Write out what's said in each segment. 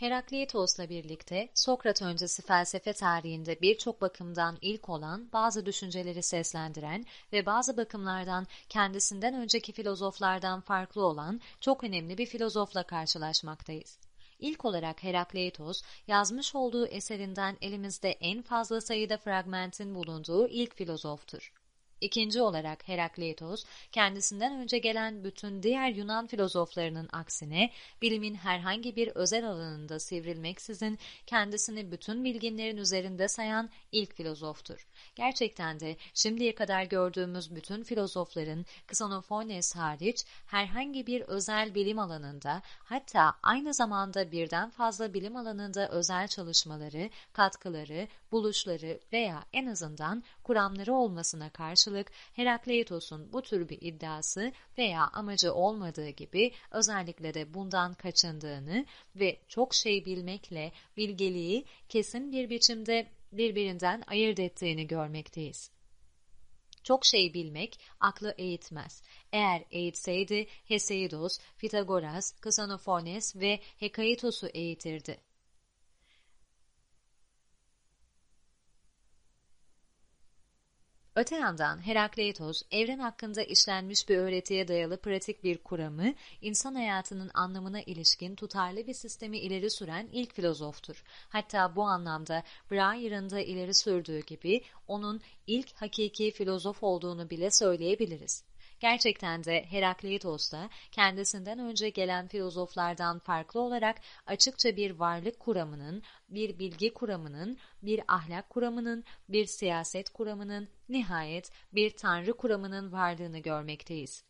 Herakleitos'la birlikte Sokrat öncesi felsefe tarihinde birçok bakımdan ilk olan bazı düşünceleri seslendiren ve bazı bakımlardan kendisinden önceki filozoflardan farklı olan çok önemli bir filozofla karşılaşmaktayız. İlk olarak Herakleitos, yazmış olduğu eserinden elimizde en fazla sayıda fragmentin bulunduğu ilk filozoftur. İkinci olarak Herakleitos, kendisinden önce gelen bütün diğer Yunan filozoflarının aksine bilimin herhangi bir özel alanında sivrilmeksizin kendisini bütün bilginlerin üzerinde sayan ilk filozoftur. Gerçekten de şimdiye kadar gördüğümüz bütün filozofların Xenophonies hariç herhangi bir özel bilim alanında hatta aynı zamanda birden fazla bilim alanında özel çalışmaları, katkıları, buluşları veya en azından kuramları olmasına karşılık Herakleitos'un bu tür bir iddiası veya amacı olmadığı gibi özellikle de bundan kaçındığını ve çok şey bilmekle bilgeliği kesin bir biçimde birbirinden ayırt ettiğini görmekteyiz. Çok şey bilmek aklı eğitmez. Eğer eğitseydi Heseidos, Pitagoras, Ksanophones ve Hekaitos'u eğitirdi. Öte yandan Herakleitos, evren hakkında işlenmiş bir öğretiye dayalı pratik bir kuramı, insan hayatının anlamına ilişkin tutarlı bir sistemi ileri süren ilk filozoftur. Hatta bu anlamda Breyer'ın da ileri sürdüğü gibi onun ilk hakiki filozof olduğunu bile söyleyebiliriz. Gerçekten de Herakleitos da kendisinden önce gelen filozoflardan farklı olarak açıkça bir varlık kuramının, bir bilgi kuramının, bir ahlak kuramının, bir siyaset kuramının, nihayet bir tanrı kuramının varlığını görmekteyiz.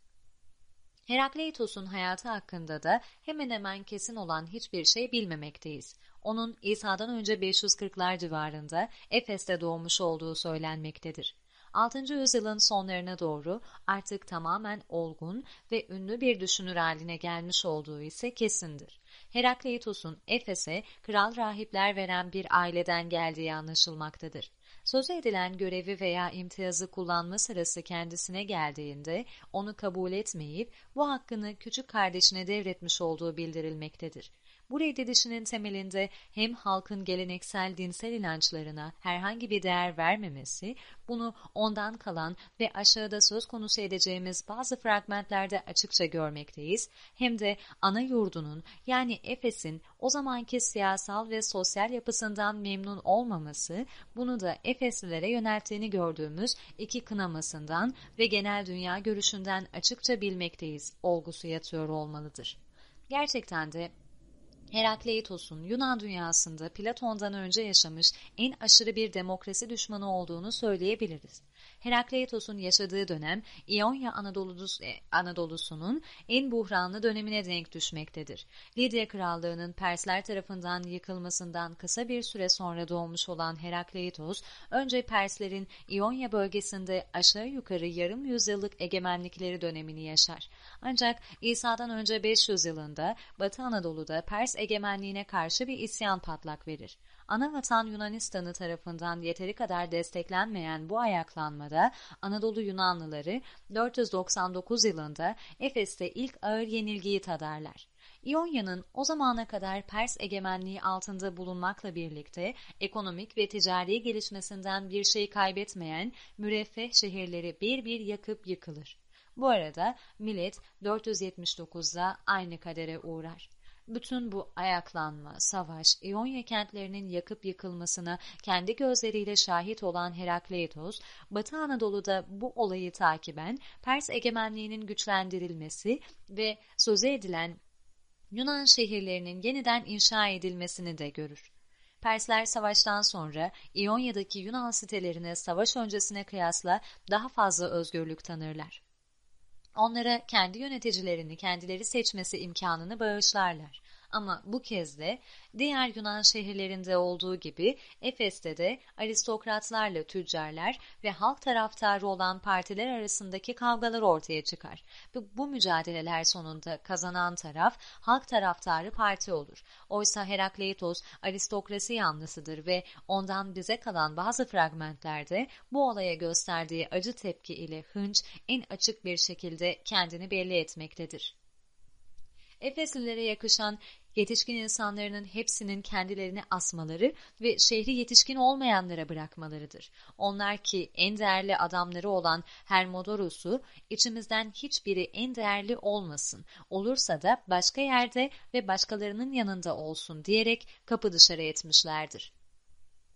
Herakleitos'un hayatı hakkında da hemen hemen kesin olan hiçbir şey bilmemekteyiz. Onun İsa'dan önce 540'lar civarında Efes'te doğmuş olduğu söylenmektedir. 6. yüzyılın sonlarına doğru artık tamamen olgun ve ünlü bir düşünür haline gelmiş olduğu ise kesindir. Herakleitos'un Efes'e kral rahipler veren bir aileden geldiği anlaşılmaktadır. Sözü edilen görevi veya imtiyazı kullanma sırası kendisine geldiğinde onu kabul etmeyip bu hakkını küçük kardeşine devretmiş olduğu bildirilmektedir. Bu reddedişinin temelinde hem halkın geleneksel dinsel inançlarına herhangi bir değer vermemesi, bunu ondan kalan ve aşağıda söz konusu edeceğimiz bazı fragmentlerde açıkça görmekteyiz, hem de ana yurdunun yani Efes'in o zamanki siyasal ve sosyal yapısından memnun olmaması, bunu da Efeslilere yönelttiğini gördüğümüz iki kınamasından ve genel dünya görüşünden açıkça bilmekteyiz olgusu yatıyor olmalıdır. Gerçekten de Herakleitos'un Yunan dünyasında Platon'dan önce yaşamış en aşırı bir demokrasi düşmanı olduğunu söyleyebiliriz. Herakleitos'un yaşadığı dönem İonya Anadolu'su, e, Anadolu'sunun en buhranlı dönemine denk düşmektedir. Lidya Krallığı'nın Persler tarafından yıkılmasından kısa bir süre sonra doğmuş olan Herakleitos, önce Perslerin İonya bölgesinde aşağı yukarı yarım yüzyıllık egemenlikleri dönemini yaşar. Ancak İsa'dan önce 500 yılında Batı Anadolu'da Pers egemenliğine karşı bir isyan patlak verir. Anavatan Yunanistan'ı tarafından yeteri kadar desteklenmeyen bu ayaklanmada Anadolu Yunanlıları 499 yılında Efes'te ilk ağır yenilgiyi tadarlar. İonya'nın o zamana kadar Pers egemenliği altında bulunmakla birlikte ekonomik ve ticari gelişmesinden bir şey kaybetmeyen müreffeh şehirleri bir bir yakıp yıkılır. Bu arada millet 479'da aynı kadere uğrar. Bütün bu ayaklanma, savaş, İonya kentlerinin yakıp yıkılmasına kendi gözleriyle şahit olan Herakleitos, Batı Anadolu'da bu olayı takiben Pers egemenliğinin güçlendirilmesi ve sözü edilen Yunan şehirlerinin yeniden inşa edilmesini de görür. Persler savaştan sonra İonya'daki Yunan sitelerine savaş öncesine kıyasla daha fazla özgürlük tanırlar onlara kendi yöneticilerini kendileri seçmesi imkanını bağışlarlar. Ama bu kez de diğer Yunan şehirlerinde olduğu gibi Efes'te de aristokratlarla tüccarlar ve halk taraftarı olan partiler arasındaki kavgalar ortaya çıkar. Ve bu mücadeleler sonunda kazanan taraf halk taraftarı parti olur. Oysa Herakleitos aristokrasi yanlısıdır ve ondan bize kalan bazı fragmentlerde bu olaya gösterdiği acı tepki ile hınç en açık bir şekilde kendini belli etmektedir. Efeslilere yakışan yetişkin insanların hepsinin kendilerini asmaları ve şehri yetişkin olmayanlara bırakmalarıdır. Onlar ki en değerli adamları olan Hermodorus'u içimizden hiçbiri en değerli olmasın, olursa da başka yerde ve başkalarının yanında olsun diyerek kapı dışarı etmişlerdir.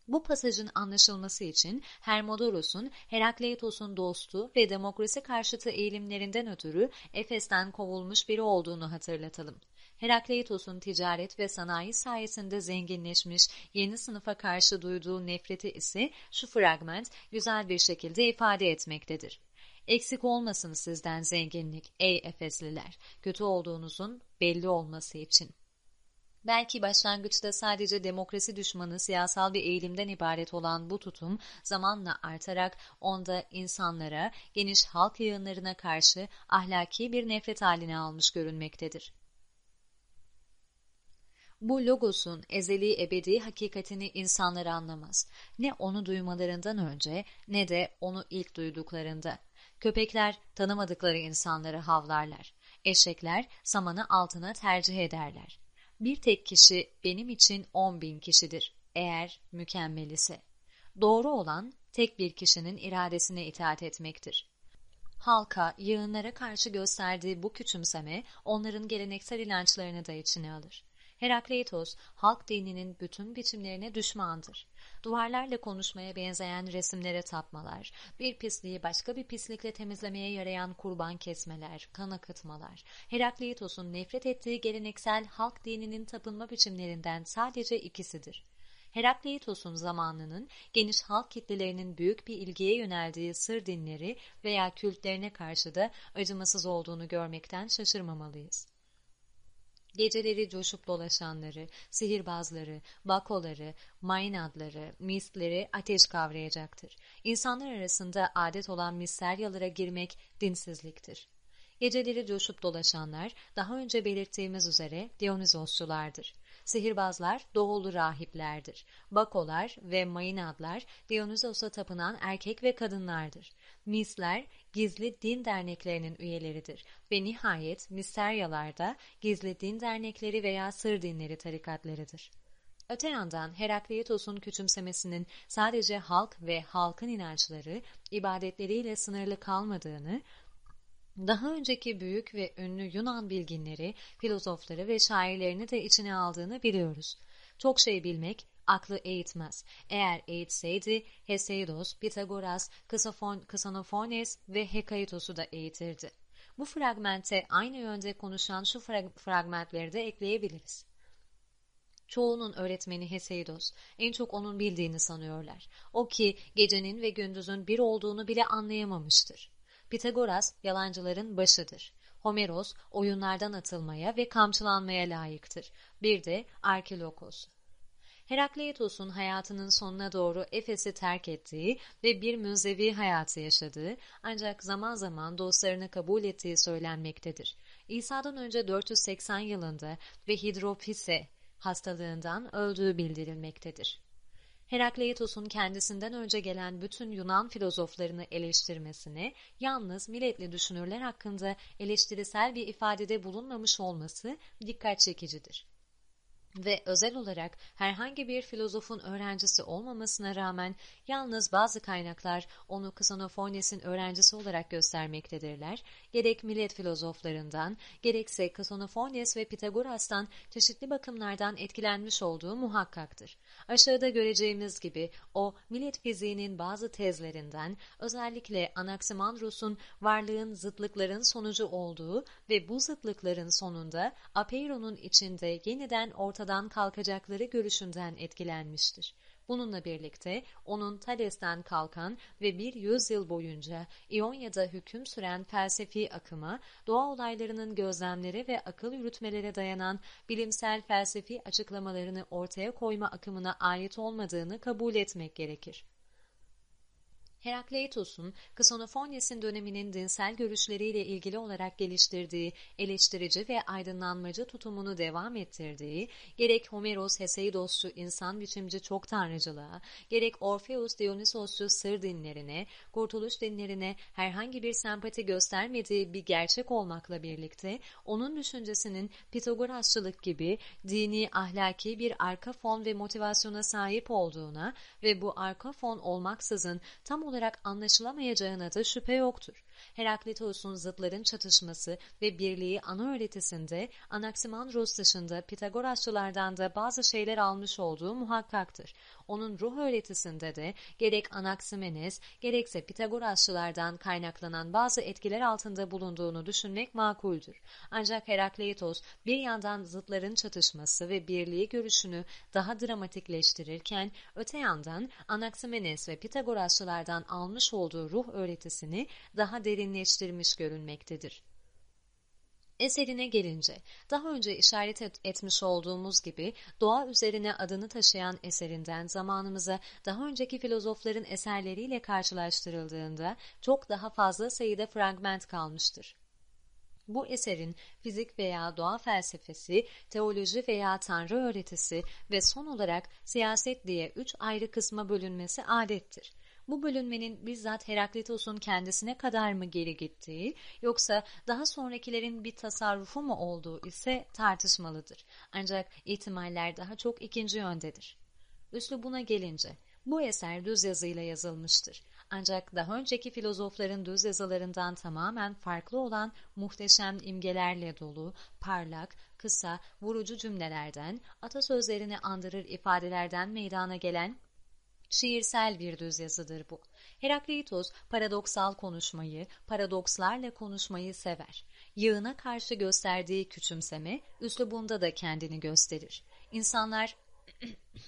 Bu pasajın anlaşılması için Hermodoros'un Herakleitos'un dostu ve demokrasi karşıtı eğilimlerinden ötürü Efes'ten kovulmuş biri olduğunu hatırlatalım. Herakleitos'un ticaret ve sanayi sayesinde zenginleşmiş yeni sınıfa karşı duyduğu nefreti ise şu fragment güzel bir şekilde ifade etmektedir. Eksik olmasın sizden zenginlik ey Efesliler, kötü olduğunuzun belli olması için. Belki başlangıçta sadece demokrasi düşmanı siyasal bir eğilimden ibaret olan bu tutum zamanla artarak onda insanlara, geniş halk yığınlarına karşı ahlaki bir nefret haline almış görünmektedir. Bu logosun ezeli ebedi hakikatini insanlar anlamaz. Ne onu duymalarından önce ne de onu ilk duyduklarında. Köpekler tanımadıkları insanları havlarlar. Eşekler samanı altına tercih ederler. Bir tek kişi benim için on bin kişidir eğer mükemmel ise. Doğru olan tek bir kişinin iradesine itaat etmektir. Halka, yığınlara karşı gösterdiği bu küçümseme onların geleneksel inançlarını da içine alır. Herakleitos, halk dininin bütün biçimlerine düşmandır. Duvarlarla konuşmaya benzeyen resimlere tapmalar, bir pisliği başka bir pislikle temizlemeye yarayan kurban kesmeler, kan akıtmalar, Herakleitos'un nefret ettiği geleneksel halk dininin tapınma biçimlerinden sadece ikisidir. Herakleitos'un zamanının geniş halk kitlelerinin büyük bir ilgiye yöneldiği sır dinleri veya kültlerine karşı da acımasız olduğunu görmekten şaşırmamalıyız. Geceleri coşup dolaşanları, sihirbazları, bakoları, maynadları, mistleri ateş kavrayacaktır. İnsanlar arasında adet olan misteryalara girmek dinsizliktir. Geceleri coşup dolaşanlar daha önce belirttiğimiz üzere Dionizosçulardır. Sihirbazlar doğulu rahiplerdir. Bakolar ve Maynadlar Dionysos'a tapınan erkek ve kadınlardır. Misler gizli din derneklerinin üyeleridir ve nihayet misteryalarda gizli din dernekleri veya sır dinleri tarikatlarıdır. Öte yandan Herakleitos'un küçümsemesinin sadece halk ve halkın inançları, ibadetleriyle sınırlı kalmadığını, daha önceki büyük ve ünlü Yunan bilginleri, filozofları ve şairlerini de içine aldığını biliyoruz. Çok şey bilmek aklı eğitmez. Eğer eğitseydi Heseidos, Pitagoras, Kısanofones ve Hekaitos'u da eğitirdi. Bu fragmente aynı yönde konuşan şu frag fragmentleri de ekleyebiliriz. Çoğunun öğretmeni Heseidos, en çok onun bildiğini sanıyorlar. O ki gecenin ve gündüzün bir olduğunu bile anlayamamıştır. Pitagoras yalancıların başıdır. Homeros oyunlardan atılmaya ve kamçılanmaya layıktır. Bir de Arkilokos. Herakleitos'un hayatının sonuna doğru Efes'i terk ettiği ve bir münzevi hayatı yaşadığı ancak zaman zaman dostlarını kabul ettiği söylenmektedir. İsa'dan önce 480 yılında ve hidropise hastalığından öldüğü bildirilmektedir. Herakleitos'un kendisinden önce gelen bütün Yunan filozoflarını eleştirmesine, yalnız milletli düşünürler hakkında eleştirisel bir ifadede bulunmamış olması dikkat çekicidir ve özel olarak herhangi bir filozofun öğrencisi olmamasına rağmen yalnız bazı kaynaklar onu Ksonofones'in öğrencisi olarak göstermektedirler. Gerek millet filozoflarından, gerekse Ksonofones ve Pitagoras'tan çeşitli bakımlardan etkilenmiş olduğu muhakkaktır. Aşağıda göreceğimiz gibi o millet fiziğinin bazı tezlerinden, özellikle Anaximandros'un varlığın zıtlıkların sonucu olduğu ve bu zıtlıkların sonunda Apeiron'un içinde yeniden ortada ortadan kalkacakları görüşünden etkilenmiştir. Bununla birlikte onun Thales'ten kalkan ve bir yüzyıl boyunca İonya'da hüküm süren felsefi akıma, doğa olaylarının gözlemlere ve akıl yürütmelere dayanan bilimsel felsefi açıklamalarını ortaya koyma akımına ait olmadığını kabul etmek gerekir. Herakleitos'un Ksenofonyes'in döneminin dinsel görüşleriyle ilgili olarak geliştirdiği eleştirici ve aydınlanmacı tutumunu devam ettirdiği, gerek Homeros Heseidosçu insan biçimci çok tanrıcılığa, gerek Orpheus Dionysosçu sır dinlerine, kurtuluş dinlerine herhangi bir sempati göstermediği bir gerçek olmakla birlikte, onun düşüncesinin Pitagorasçılık gibi dini, ahlaki bir arka fon ve motivasyona sahip olduğuna ve bu arka fon olmaksızın tam olarak olarak anlaşılamayacağına da şüphe yoktur. Heraklitos'un zıtların çatışması ve birliği ana öğretisinde Anaximandros dışında Pitagorasçılardan da bazı şeyler almış olduğu muhakkaktır. Onun ruh öğretisinde de gerek Anaximenes gerekse Pitagorasçılardan kaynaklanan bazı etkiler altında bulunduğunu düşünmek makuldür. Ancak Herakleitos bir yandan zıtların çatışması ve birliği görüşünü daha dramatikleştirirken öte yandan Anaximenes ve Pitagorasçılardan almış olduğu ruh öğretisini daha derinleştirmiş görünmektedir. Eserine gelince, daha önce işaret et etmiş olduğumuz gibi doğa üzerine adını taşıyan eserinden zamanımıza daha önceki filozofların eserleriyle karşılaştırıldığında çok daha fazla sayıda fragment kalmıştır. Bu eserin fizik veya doğa felsefesi, teoloji veya tanrı öğretisi ve son olarak siyaset diye üç ayrı kısma bölünmesi adettir. Bu bölünmenin bizzat Heraklitos'un kendisine kadar mı geri gittiği yoksa daha sonrakilerin bir tasarrufu mu olduğu ise tartışmalıdır. Ancak ihtimaller daha çok ikinci yöndedir. Üslubuna gelince bu eser düz yazıyla yazılmıştır. Ancak daha önceki filozofların düz yazılarından tamamen farklı olan muhteşem imgelerle dolu, parlak, kısa, vurucu cümlelerden, atasözlerini andırır ifadelerden meydana gelen Şiirsel bir düz yazıdır bu. Herakleitos paradoksal konuşmayı, paradokslarla konuşmayı sever. Yığına karşı gösterdiği küçümseme, üslubunda da kendini gösterir. İnsanlar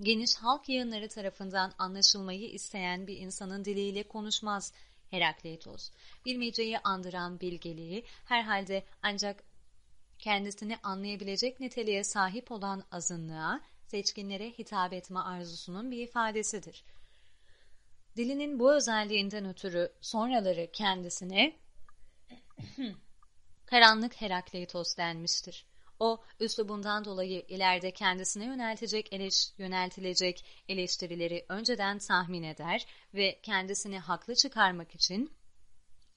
geniş halk yığınları tarafından anlaşılmayı isteyen bir insanın diliyle konuşmaz Herakleitos. Bilmeceyi andıran bilgeliği herhalde ancak kendisini anlayabilecek niteliğe sahip olan azınlığa seçkinlere hitap etme arzusunun bir ifadesidir. Dilinin bu özelliğinden ötürü sonraları kendisine karanlık Herakleitos denmiştir. O, üslubundan dolayı ileride kendisine yöneltecek eleş, yöneltilecek eleştirileri önceden tahmin eder ve kendisini haklı çıkarmak için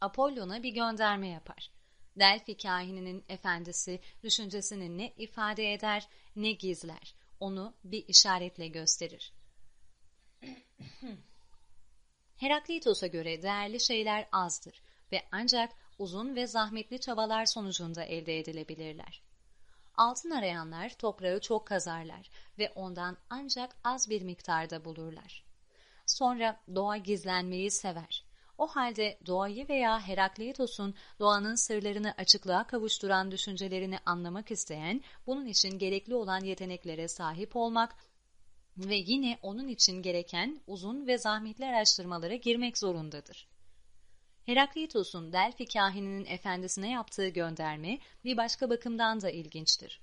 Apollon'a bir gönderme yapar. Delphi kahininin efendisi düşüncesini ne ifade eder ne gizler onu bir işaretle gösterir. Heraklitos'a göre değerli şeyler azdır ve ancak uzun ve zahmetli çabalar sonucunda elde edilebilirler. Altın arayanlar toprağı çok kazarlar ve ondan ancak az bir miktarda bulurlar. Sonra doğa gizlenmeyi sever. O halde doğayı veya Herakleitos'un doğanın sırlarını açıklığa kavuşturan düşüncelerini anlamak isteyen, bunun için gerekli olan yeteneklere sahip olmak ve yine onun için gereken uzun ve zahmetli araştırmalara girmek zorundadır. Herakleitos'un Delphi kahininin efendisine yaptığı gönderme bir başka bakımdan da ilginçtir.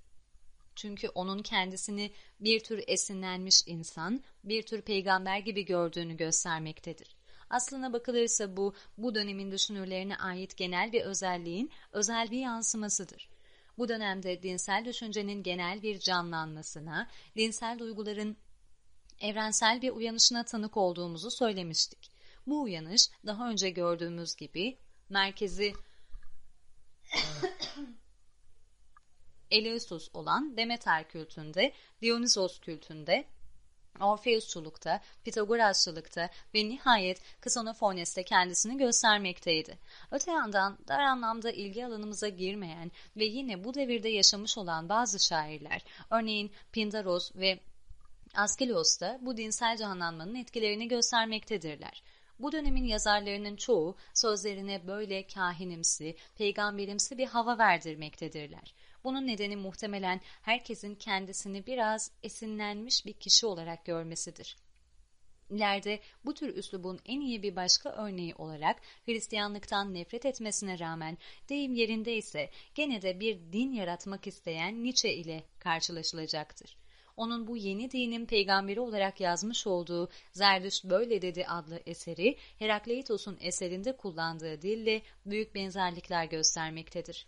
Çünkü onun kendisini bir tür esinlenmiş insan, bir tür peygamber gibi gördüğünü göstermektedir. Aslına bakılırsa bu, bu dönemin düşünürlerine ait genel bir özelliğin özel bir yansımasıdır. Bu dönemde dinsel düşüncenin genel bir canlanmasına, dinsel duyguların evrensel bir uyanışına tanık olduğumuzu söylemiştik. Bu uyanış daha önce gördüğümüz gibi merkezi Eleusis olan Demeter kültünde, Dionysos kültünde Orfeusçulukta, Pitagorasçılıkta ve nihayet Ksonofones'te kendisini göstermekteydi. Öte yandan dar anlamda ilgi alanımıza girmeyen ve yine bu devirde yaşamış olan bazı şairler, örneğin Pindaros ve Askelios da bu dinsel canlanmanın etkilerini göstermektedirler. Bu dönemin yazarlarının çoğu sözlerine böyle kahinimsi, peygamberimsi bir hava verdirmektedirler. Bunun nedeni muhtemelen herkesin kendisini biraz esinlenmiş bir kişi olarak görmesidir. İleride bu tür üslubun en iyi bir başka örneği olarak Hristiyanlıktan nefret etmesine rağmen deyim yerinde ise gene de bir din yaratmak isteyen Nietzsche ile karşılaşılacaktır. onun bu yeni dinin peygamberi olarak yazmış olduğu Zerdüşt Böyle Dedi adlı eseri Herakleitos'un eserinde kullandığı dille büyük benzerlikler göstermektedir.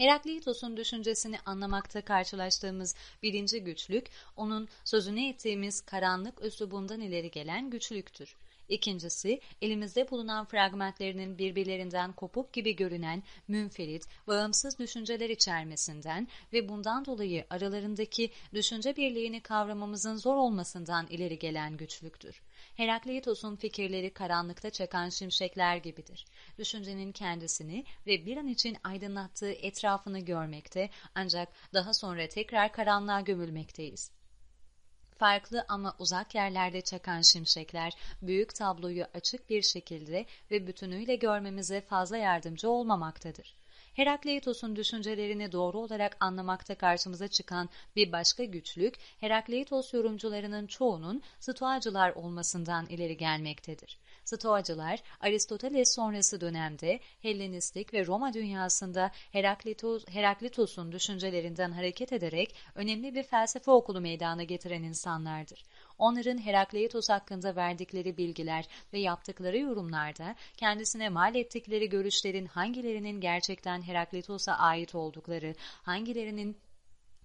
Herakleitos'un düşüncesini anlamakta karşılaştığımız birinci güçlük, onun sözünü ettiğimiz karanlık üslubundan ileri gelen güçlüktür. İkincisi, elimizde bulunan fragmentlerinin birbirlerinden kopuk gibi görünen münferit, bağımsız düşünceler içermesinden ve bundan dolayı aralarındaki düşünce birliğini kavramamızın zor olmasından ileri gelen güçlüktür. Herakleitos'un fikirleri karanlıkta çakan şimşekler gibidir. Düşüncenin kendisini ve bir an için aydınlattığı etrafını görmekte ancak daha sonra tekrar karanlığa gömülmekteyiz. Farklı ama uzak yerlerde çakan şimşekler büyük tabloyu açık bir şekilde ve bütünüyle görmemize fazla yardımcı olmamaktadır. Herakleitos'un düşüncelerini doğru olarak anlamakta karşımıza çıkan bir başka güçlük, Herakleitos yorumcularının çoğunun Stoacılar olmasından ileri gelmektedir. Stoacılar, Aristoteles sonrası dönemde Hellenistik ve Roma dünyasında Heraklitos, Heraklitos'un düşüncelerinden hareket ederek önemli bir felsefe okulu meydana getiren insanlardır. Onların Herakleitos hakkında verdikleri bilgiler ve yaptıkları yorumlarda kendisine mal ettikleri görüşlerin hangilerinin gerçekten Herakleitos'a ait oldukları, hangilerinin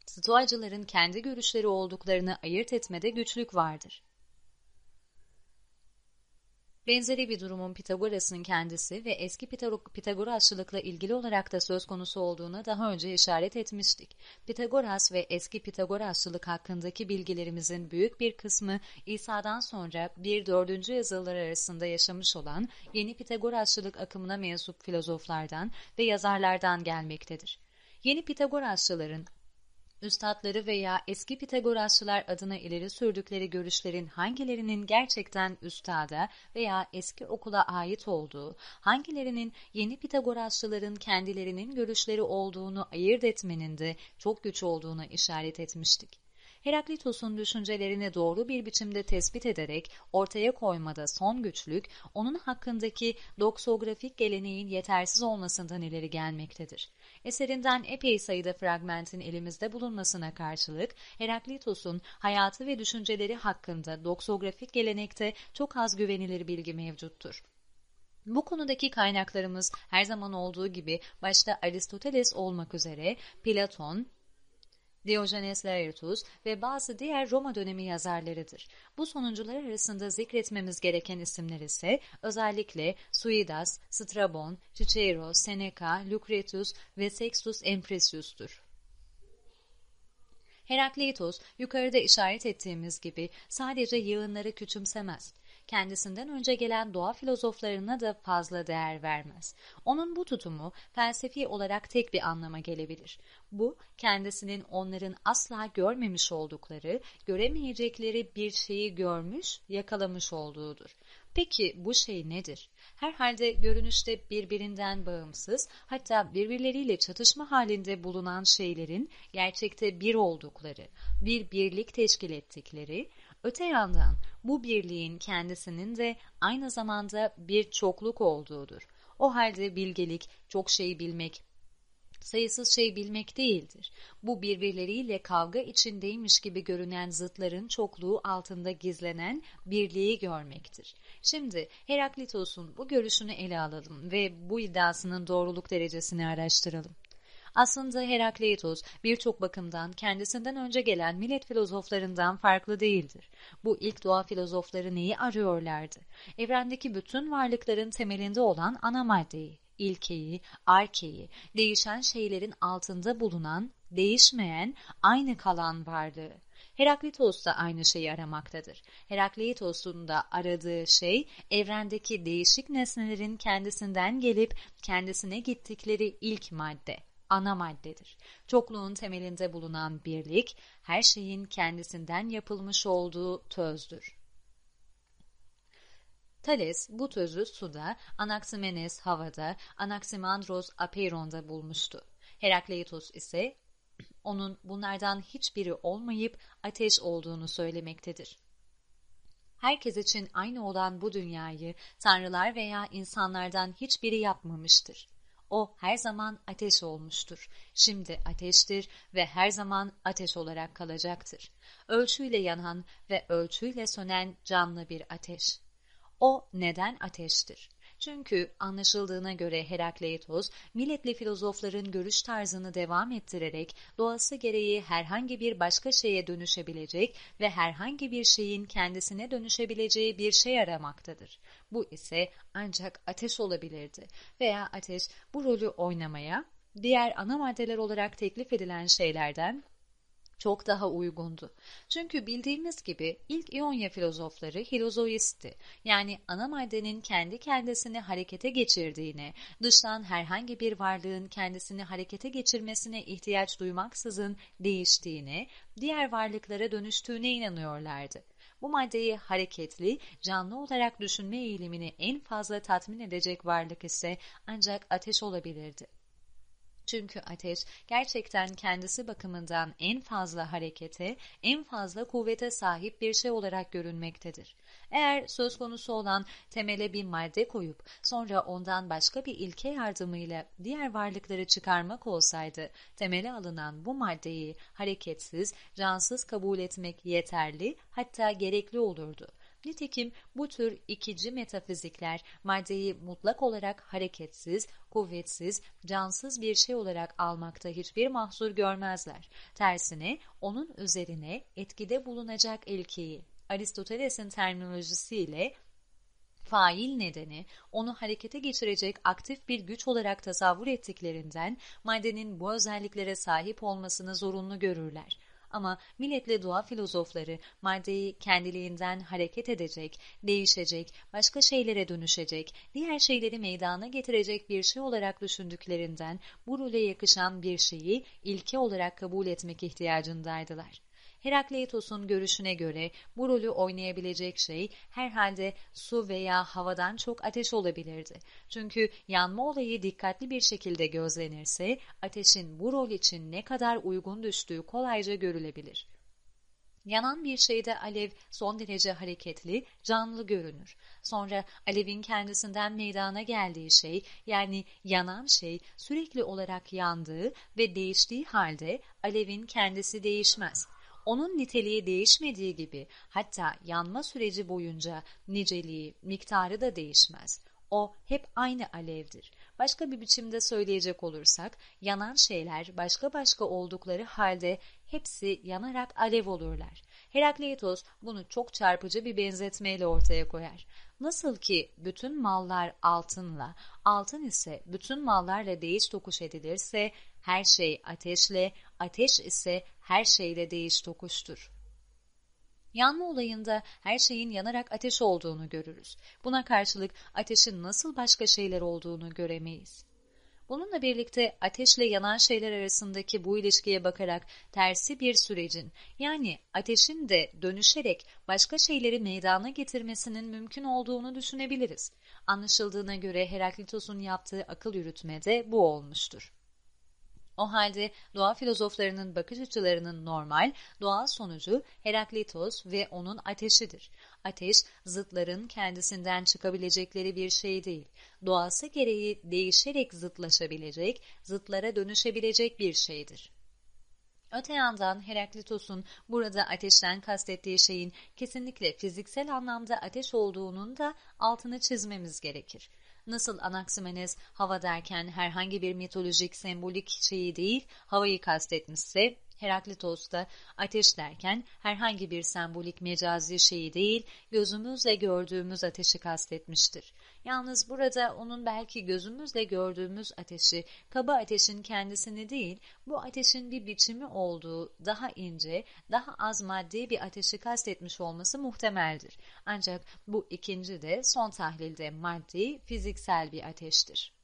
Stoacıların kendi görüşleri olduklarını ayırt etmede güçlük vardır. Benzeri bir durumun Pitagoras'ın kendisi ve eski Pitagorasçılıkla ilgili olarak da söz konusu olduğuna daha önce işaret etmiştik. Pitagoras ve eski Pitagorasçılık hakkındaki bilgilerimizin büyük bir kısmı İsa'dan sonra bir dördüncü yazılar arasında yaşamış olan yeni Pitagorasçılık akımına mensup filozoflardan ve yazarlardan gelmektedir. Yeni Pitagorasçıların üstadları veya eski Pitagorasçılar adına ileri sürdükleri görüşlerin hangilerinin gerçekten üstada veya eski okula ait olduğu, hangilerinin yeni Pitagorasçıların kendilerinin görüşleri olduğunu ayırt etmenin de çok güç olduğunu işaret etmiştik. Heraklitos'un düşüncelerini doğru bir biçimde tespit ederek ortaya koymada son güçlük, onun hakkındaki doksografik geleneğin yetersiz olmasından ileri gelmektedir. Eserinden epey sayıda fragmentin elimizde bulunmasına karşılık Heraklitos'un hayatı ve düşünceleri hakkında doksografik gelenekte çok az güvenilir bilgi mevcuttur. Bu konudaki kaynaklarımız her zaman olduğu gibi başta Aristoteles olmak üzere Platon, Diogenes Laertus ve bazı diğer Roma dönemi yazarlarıdır. Bu sonuncular arasında zikretmemiz gereken isimler ise özellikle Suidas, Strabon, Cicero, Seneca, Lucretius ve Sextus Empressius'tur. Herakleitos, yukarıda işaret ettiğimiz gibi sadece yığınları küçümsemez kendisinden önce gelen doğa filozoflarına da fazla değer vermez. Onun bu tutumu felsefi olarak tek bir anlama gelebilir. Bu, kendisinin onların asla görmemiş oldukları, göremeyecekleri bir şeyi görmüş, yakalamış olduğudur. Peki bu şey nedir? Herhalde görünüşte birbirinden bağımsız, hatta birbirleriyle çatışma halinde bulunan şeylerin gerçekte bir oldukları, bir birlik teşkil ettikleri, öte yandan bu birliğin kendisinin de aynı zamanda bir çokluk olduğudur. O halde bilgelik, çok şey bilmek, sayısız şey bilmek değildir. Bu birbirleriyle kavga içindeymiş gibi görünen zıtların çokluğu altında gizlenen birliği görmektir. Şimdi Heraklitos'un bu görüşünü ele alalım ve bu iddiasının doğruluk derecesini araştıralım. Aslında Herakleitos birçok bakımdan kendisinden önce gelen millet filozoflarından farklı değildir. Bu ilk doğa filozofları neyi arıyorlardı? Evrendeki bütün varlıkların temelinde olan ana maddeyi, ilkeyi, arkeyi, değişen şeylerin altında bulunan, değişmeyen, aynı kalan varlığı. Heraklitos da aynı şeyi aramaktadır. Heraklitos'un da aradığı şey evrendeki değişik nesnelerin kendisinden gelip kendisine gittikleri ilk madde ana maddedir. Çokluğun temelinde bulunan birlik, her şeyin kendisinden yapılmış olduğu tözdür. Thales bu tözü suda, Anaximenes havada, Anaximandros apeiron'da bulmuştu. Herakleitos ise onun bunlardan hiçbiri olmayıp ateş olduğunu söylemektedir. Herkes için aynı olan bu dünyayı tanrılar veya insanlardan hiçbiri yapmamıştır. O her zaman ateş olmuştur. Şimdi ateştir ve her zaman ateş olarak kalacaktır. Ölçüyle yanan ve ölçüyle sönen canlı bir ateş. O neden ateştir? Çünkü anlaşıldığına göre Herakleitos, milletli filozofların görüş tarzını devam ettirerek doğası gereği herhangi bir başka şeye dönüşebilecek ve herhangi bir şeyin kendisine dönüşebileceği bir şey aramaktadır. Bu ise ancak ateş olabilirdi veya ateş bu rolü oynamaya, diğer ana maddeler olarak teklif edilen şeylerden çok daha uygundu. Çünkü bildiğimiz gibi ilk İonya filozofları hilozoistti. Yani ana maddenin kendi kendisini harekete geçirdiğine, dıştan herhangi bir varlığın kendisini harekete geçirmesine ihtiyaç duymaksızın değiştiğine, diğer varlıklara dönüştüğüne inanıyorlardı. Bu maddeyi hareketli, canlı olarak düşünme eğilimini en fazla tatmin edecek varlık ise ancak ateş olabilirdi. Çünkü ateş gerçekten kendisi bakımından en fazla harekete, en fazla kuvvete sahip bir şey olarak görünmektedir. Eğer söz konusu olan temele bir madde koyup sonra ondan başka bir ilke yardımıyla diğer varlıkları çıkarmak olsaydı, temele alınan bu maddeyi hareketsiz, cansız kabul etmek yeterli hatta gerekli olurdu. Nitekim bu tür ikinci metafizikler maddeyi mutlak olarak hareketsiz, kuvvetsiz, cansız bir şey olarak almakta hiçbir mahzur görmezler. Tersine onun üzerine etkide bulunacak ilkeyi Aristoteles'in terminolojisiyle fail nedeni onu harekete geçirecek aktif bir güç olarak tasavvur ettiklerinden maddenin bu özelliklere sahip olmasını zorunlu görürler. Ama milletli doğa filozofları maddeyi kendiliğinden hareket edecek, değişecek, başka şeylere dönüşecek, diğer şeyleri meydana getirecek bir şey olarak düşündüklerinden bu role yakışan bir şeyi ilke olarak kabul etmek ihtiyacındaydılar. Herakleitos'un görüşüne göre bu rolü oynayabilecek şey herhalde su veya havadan çok ateş olabilirdi. Çünkü yanma olayı dikkatli bir şekilde gözlenirse ateşin bu rol için ne kadar uygun düştüğü kolayca görülebilir. Yanan bir şeyde alev son derece hareketli, canlı görünür. Sonra alevin kendisinden meydana geldiği şey yani yanan şey sürekli olarak yandığı ve değiştiği halde alevin kendisi değişmez onun niteliği değişmediği gibi hatta yanma süreci boyunca niceliği, miktarı da değişmez. O hep aynı alevdir. Başka bir biçimde söyleyecek olursak, yanan şeyler başka başka oldukları halde hepsi yanarak alev olurlar. Herakleitos bunu çok çarpıcı bir benzetmeyle ortaya koyar. Nasıl ki bütün mallar altınla, altın ise bütün mallarla değiş tokuş edilirse, her şey ateşle, ateş ise her şeyle değiş tokuştur. Yanma olayında her şeyin yanarak ateş olduğunu görürüz. Buna karşılık ateşin nasıl başka şeyler olduğunu göremeyiz. Bununla birlikte ateşle yanan şeyler arasındaki bu ilişkiye bakarak tersi bir sürecin yani ateşin de dönüşerek başka şeyleri meydana getirmesinin mümkün olduğunu düşünebiliriz. Anlaşıldığına göre Heraklitos'un yaptığı akıl yürütme de bu olmuştur. O halde doğa filozoflarının bakış açılarının normal, doğal sonucu Heraklitos ve onun ateşidir. Ateş, zıtların kendisinden çıkabilecekleri bir şey değil. Doğası gereği değişerek zıtlaşabilecek, zıtlara dönüşebilecek bir şeydir. Öte yandan Heraklitos'un burada ateşten kastettiği şeyin kesinlikle fiziksel anlamda ateş olduğunun da altını çizmemiz gerekir. Nasıl Anaximenes hava derken herhangi bir mitolojik sembolik şeyi değil, havayı kastetmişse, Heraklitos da ateş derken herhangi bir sembolik mecazi şeyi değil, gözümüzle gördüğümüz ateşi kastetmiştir. Yalnız burada onun belki gözümüzle gördüğümüz ateşi, kaba ateşin kendisini değil, bu ateşin bir biçimi olduğu daha ince, daha az maddi bir ateşi kastetmiş olması muhtemeldir. Ancak bu ikinci de son tahlilde maddi, fiziksel bir ateştir.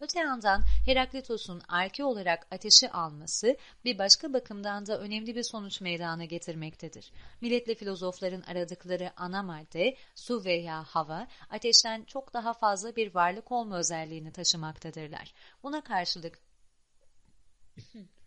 Öte yandan Heraklitos'un arke olarak ateşi alması bir başka bakımdan da önemli bir sonuç meydana getirmektedir. Milletli filozofların aradıkları ana madde, su veya hava, ateşten çok daha fazla bir varlık olma özelliğini taşımaktadırlar. Buna karşılık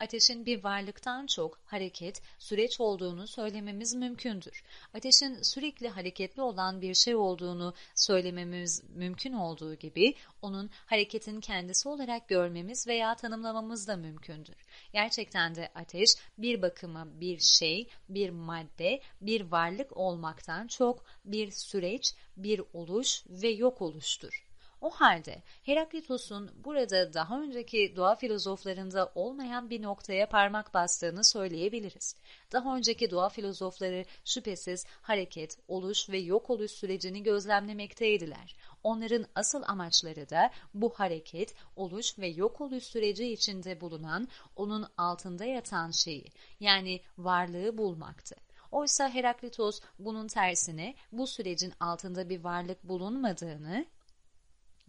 ateşin bir varlıktan çok hareket, süreç olduğunu söylememiz mümkündür. Ateşin sürekli hareketli olan bir şey olduğunu söylememiz mümkün olduğu gibi, onun hareketin kendisi olarak görmemiz veya tanımlamamız da mümkündür. Gerçekten de ateş bir bakıma bir şey, bir madde, bir varlık olmaktan çok bir süreç, bir oluş ve yok oluştur. O halde Heraklitos'un burada daha önceki doğa filozoflarında olmayan bir noktaya parmak bastığını söyleyebiliriz. Daha önceki doğa filozofları şüphesiz hareket, oluş ve yok oluş sürecini gözlemlemekteydiler. Onların asıl amaçları da bu hareket, oluş ve yok oluş süreci içinde bulunan, onun altında yatan şeyi, yani varlığı bulmaktı. Oysa Heraklitos bunun tersine bu sürecin altında bir varlık bulunmadığını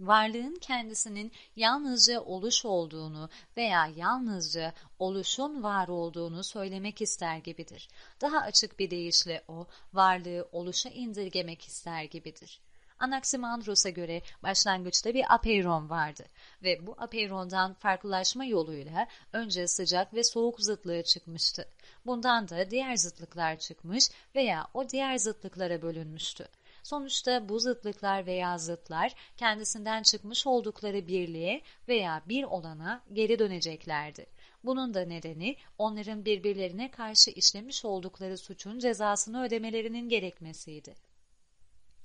varlığın kendisinin yalnızca oluş olduğunu veya yalnızca oluşun var olduğunu söylemek ister gibidir. Daha açık bir deyişle o, varlığı oluşa indirgemek ister gibidir. Anaximandros'a göre başlangıçta bir apeiron vardı ve bu apeirondan farklılaşma yoluyla önce sıcak ve soğuk zıtlığı çıkmıştı. Bundan da diğer zıtlıklar çıkmış veya o diğer zıtlıklara bölünmüştü. Sonuçta bu zıtlıklar veya zıtlar kendisinden çıkmış oldukları birliğe veya bir olana geri döneceklerdi. Bunun da nedeni onların birbirlerine karşı işlemiş oldukları suçun cezasını ödemelerinin gerekmesiydi.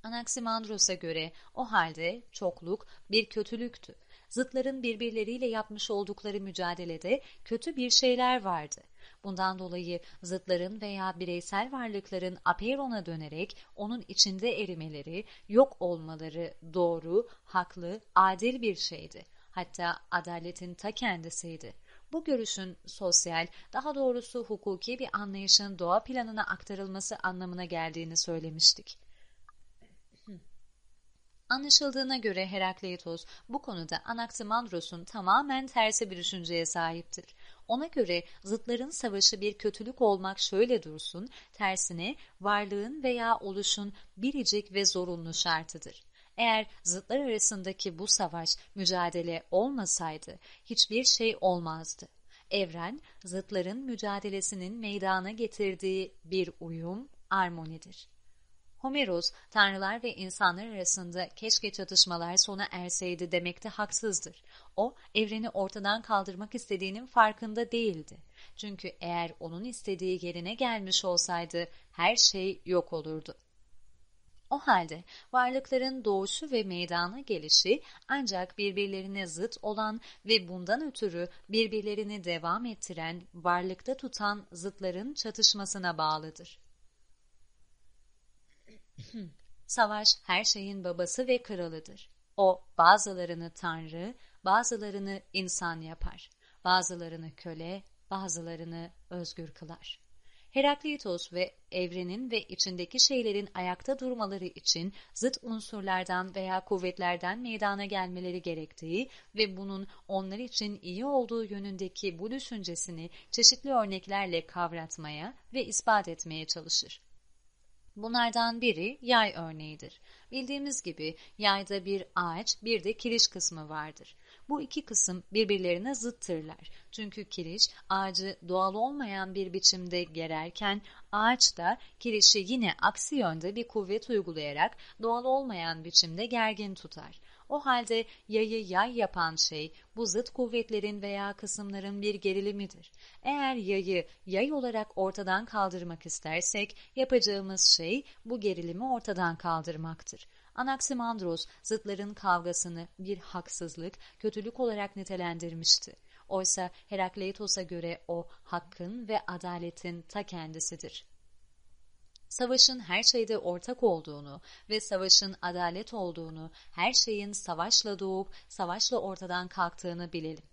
Anaximandros'a göre o halde çokluk bir kötülüktü. Zıtların birbirleriyle yapmış oldukları mücadelede kötü bir şeyler vardı. Bundan dolayı zıtların veya bireysel varlıkların apeiron'a dönerek onun içinde erimeleri, yok olmaları doğru, haklı, adil bir şeydi. Hatta adaletin ta kendisiydi. Bu görüşün sosyal, daha doğrusu hukuki bir anlayışın doğa planına aktarılması anlamına geldiğini söylemiştik. Anlaşıldığına göre Herakleitos bu konuda Anaximandros'un tamamen tersi bir düşünceye sahiptir. Ona göre zıtların savaşı bir kötülük olmak şöyle dursun, tersine varlığın veya oluşun biricik ve zorunlu şartıdır. Eğer zıtlar arasındaki bu savaş, mücadele olmasaydı hiçbir şey olmazdı. Evren, zıtların mücadelesinin meydana getirdiği bir uyum, armonidir. Homeros, tanrılar ve insanlar arasında keşke çatışmalar sona erseydi demekte haksızdır. O, evreni ortadan kaldırmak istediğinin farkında değildi. Çünkü eğer onun istediği yerine gelmiş olsaydı her şey yok olurdu. O halde varlıkların doğuşu ve meydana gelişi ancak birbirlerine zıt olan ve bundan ötürü birbirlerini devam ettiren, varlıkta tutan zıtların çatışmasına bağlıdır. Savaş her şeyin babası ve kralıdır. O bazılarını tanrı, bazılarını insan yapar. Bazılarını köle, bazılarını özgür kılar. Heraklitos ve evrenin ve içindeki şeylerin ayakta durmaları için zıt unsurlardan veya kuvvetlerden meydana gelmeleri gerektiği ve bunun onlar için iyi olduğu yönündeki bu düşüncesini çeşitli örneklerle kavratmaya ve ispat etmeye çalışır. Bunlardan biri yay örneğidir. Bildiğimiz gibi yayda bir ağaç bir de kiriş kısmı vardır. Bu iki kısım birbirlerine zıttırlar. Çünkü kiriş ağacı doğal olmayan bir biçimde gererken ağaç da kirişi yine aksi yönde bir kuvvet uygulayarak doğal olmayan biçimde gergin tutar. O halde yayı yay yapan şey bu zıt kuvvetlerin veya kısımların bir gerilimidir. Eğer yayı yay olarak ortadan kaldırmak istersek yapacağımız şey bu gerilimi ortadan kaldırmaktır. Anaximandros zıtların kavgasını bir haksızlık, kötülük olarak nitelendirmişti. Oysa Herakleitos'a göre o hakkın ve adaletin ta kendisidir savaşın her şeyde ortak olduğunu ve savaşın adalet olduğunu, her şeyin savaşla doğup savaşla ortadan kalktığını bilelim.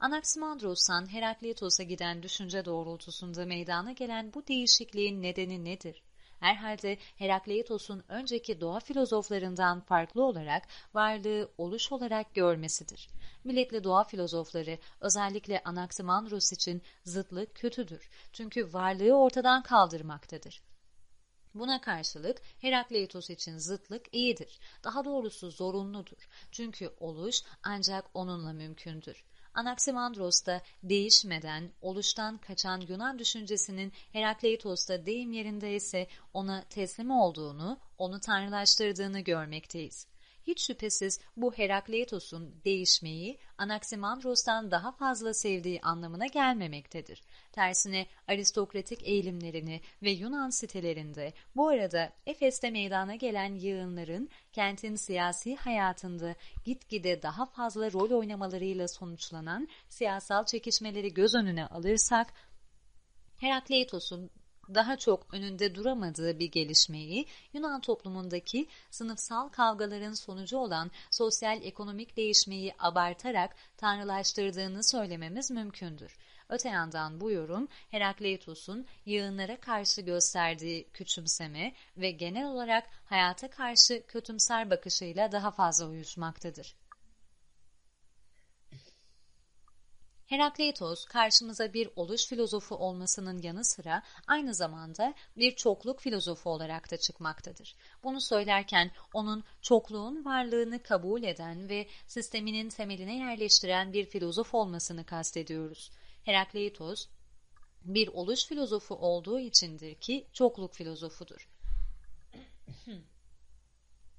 Anaximandros'tan Herakleitos'a giden düşünce doğrultusunda meydana gelen bu değişikliğin nedeni nedir? Herhalde Herakleitos'un önceki doğa filozoflarından farklı olarak varlığı oluş olarak görmesidir. Milletli doğa filozofları özellikle Anaximandros için zıtlık kötüdür. Çünkü varlığı ortadan kaldırmaktadır. Buna karşılık Herakleitos için zıtlık iyidir. Daha doğrusu zorunludur. Çünkü oluş ancak onunla mümkündür. Anaximandros'ta değişmeden, oluştan kaçan Yunan düşüncesinin Herakleitos'ta deyim yerinde ise ona teslim olduğunu, onu tanrılaştırdığını görmekteyiz. Hiç şüphesiz bu Herakleitos'un değişmeyi Anaximandros'tan daha fazla sevdiği anlamına gelmemektedir. Tersine aristokratik eğilimlerini ve Yunan sitelerinde bu arada Efes'te meydana gelen yığınların kentin siyasi hayatında gitgide daha fazla rol oynamalarıyla sonuçlanan siyasal çekişmeleri göz önüne alırsak Herakleitos'un daha çok önünde duramadığı bir gelişmeyi Yunan toplumundaki sınıfsal kavgaların sonucu olan sosyal ekonomik değişmeyi abartarak tanrılaştırdığını söylememiz mümkündür. Öte yandan bu yorum Herakleitos'un yığınlara karşı gösterdiği küçümseme ve genel olarak hayata karşı kötümser bakışıyla daha fazla uyuşmaktadır. Herakleitos karşımıza bir oluş filozofu olmasının yanı sıra aynı zamanda bir çokluk filozofu olarak da çıkmaktadır. Bunu söylerken onun çokluğun varlığını kabul eden ve sisteminin temeline yerleştiren bir filozof olmasını kastediyoruz. Herakleitos bir oluş filozofu olduğu içindir ki çokluk filozofudur.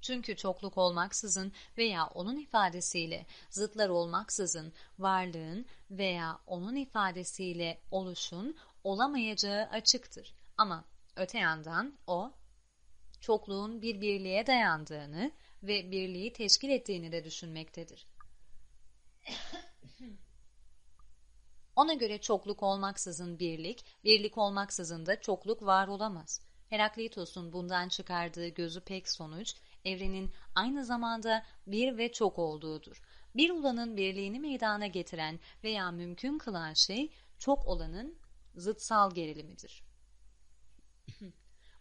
Çünkü çokluk olmaksızın veya onun ifadesiyle zıtlar olmaksızın varlığın veya onun ifadesiyle oluşun olamayacağı açıktır. Ama öte yandan o, çokluğun bir birliğe dayandığını ve birliği teşkil ettiğini de düşünmektedir. Ona göre çokluk olmaksızın birlik, birlik olmaksızın da çokluk var olamaz. Herakleitos'un bundan çıkardığı gözü pek sonuç, evrenin aynı zamanda bir ve çok olduğudur. Bir olanın birliğini meydana getiren veya mümkün kılan şey çok olanın zıtsal gerilimidir.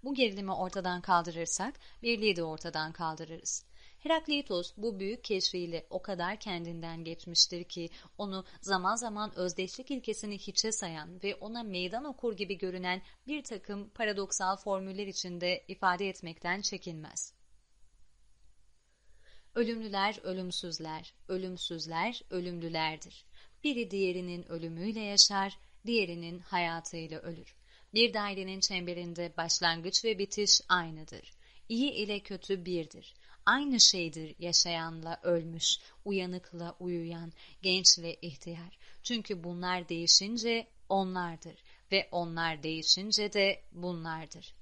Bu gerilimi ortadan kaldırırsak birliği de ortadan kaldırırız. Herakleitos bu büyük keşfiyle o kadar kendinden geçmiştir ki onu zaman zaman özdeşlik ilkesini hiçe sayan ve ona meydan okur gibi görünen bir takım paradoksal formüller içinde ifade etmekten çekinmez. Ölümlüler ölümsüzler, ölümsüzler ölümlülerdir. Biri diğerinin ölümüyle yaşar, diğerinin hayatıyla ölür. Bir dairenin çemberinde başlangıç ve bitiş aynıdır. İyi ile kötü birdir. Aynı şeydir yaşayanla ölmüş, uyanıkla uyuyan, gençle ihtiyar. Çünkü bunlar değişince onlardır ve onlar değişince de bunlardır.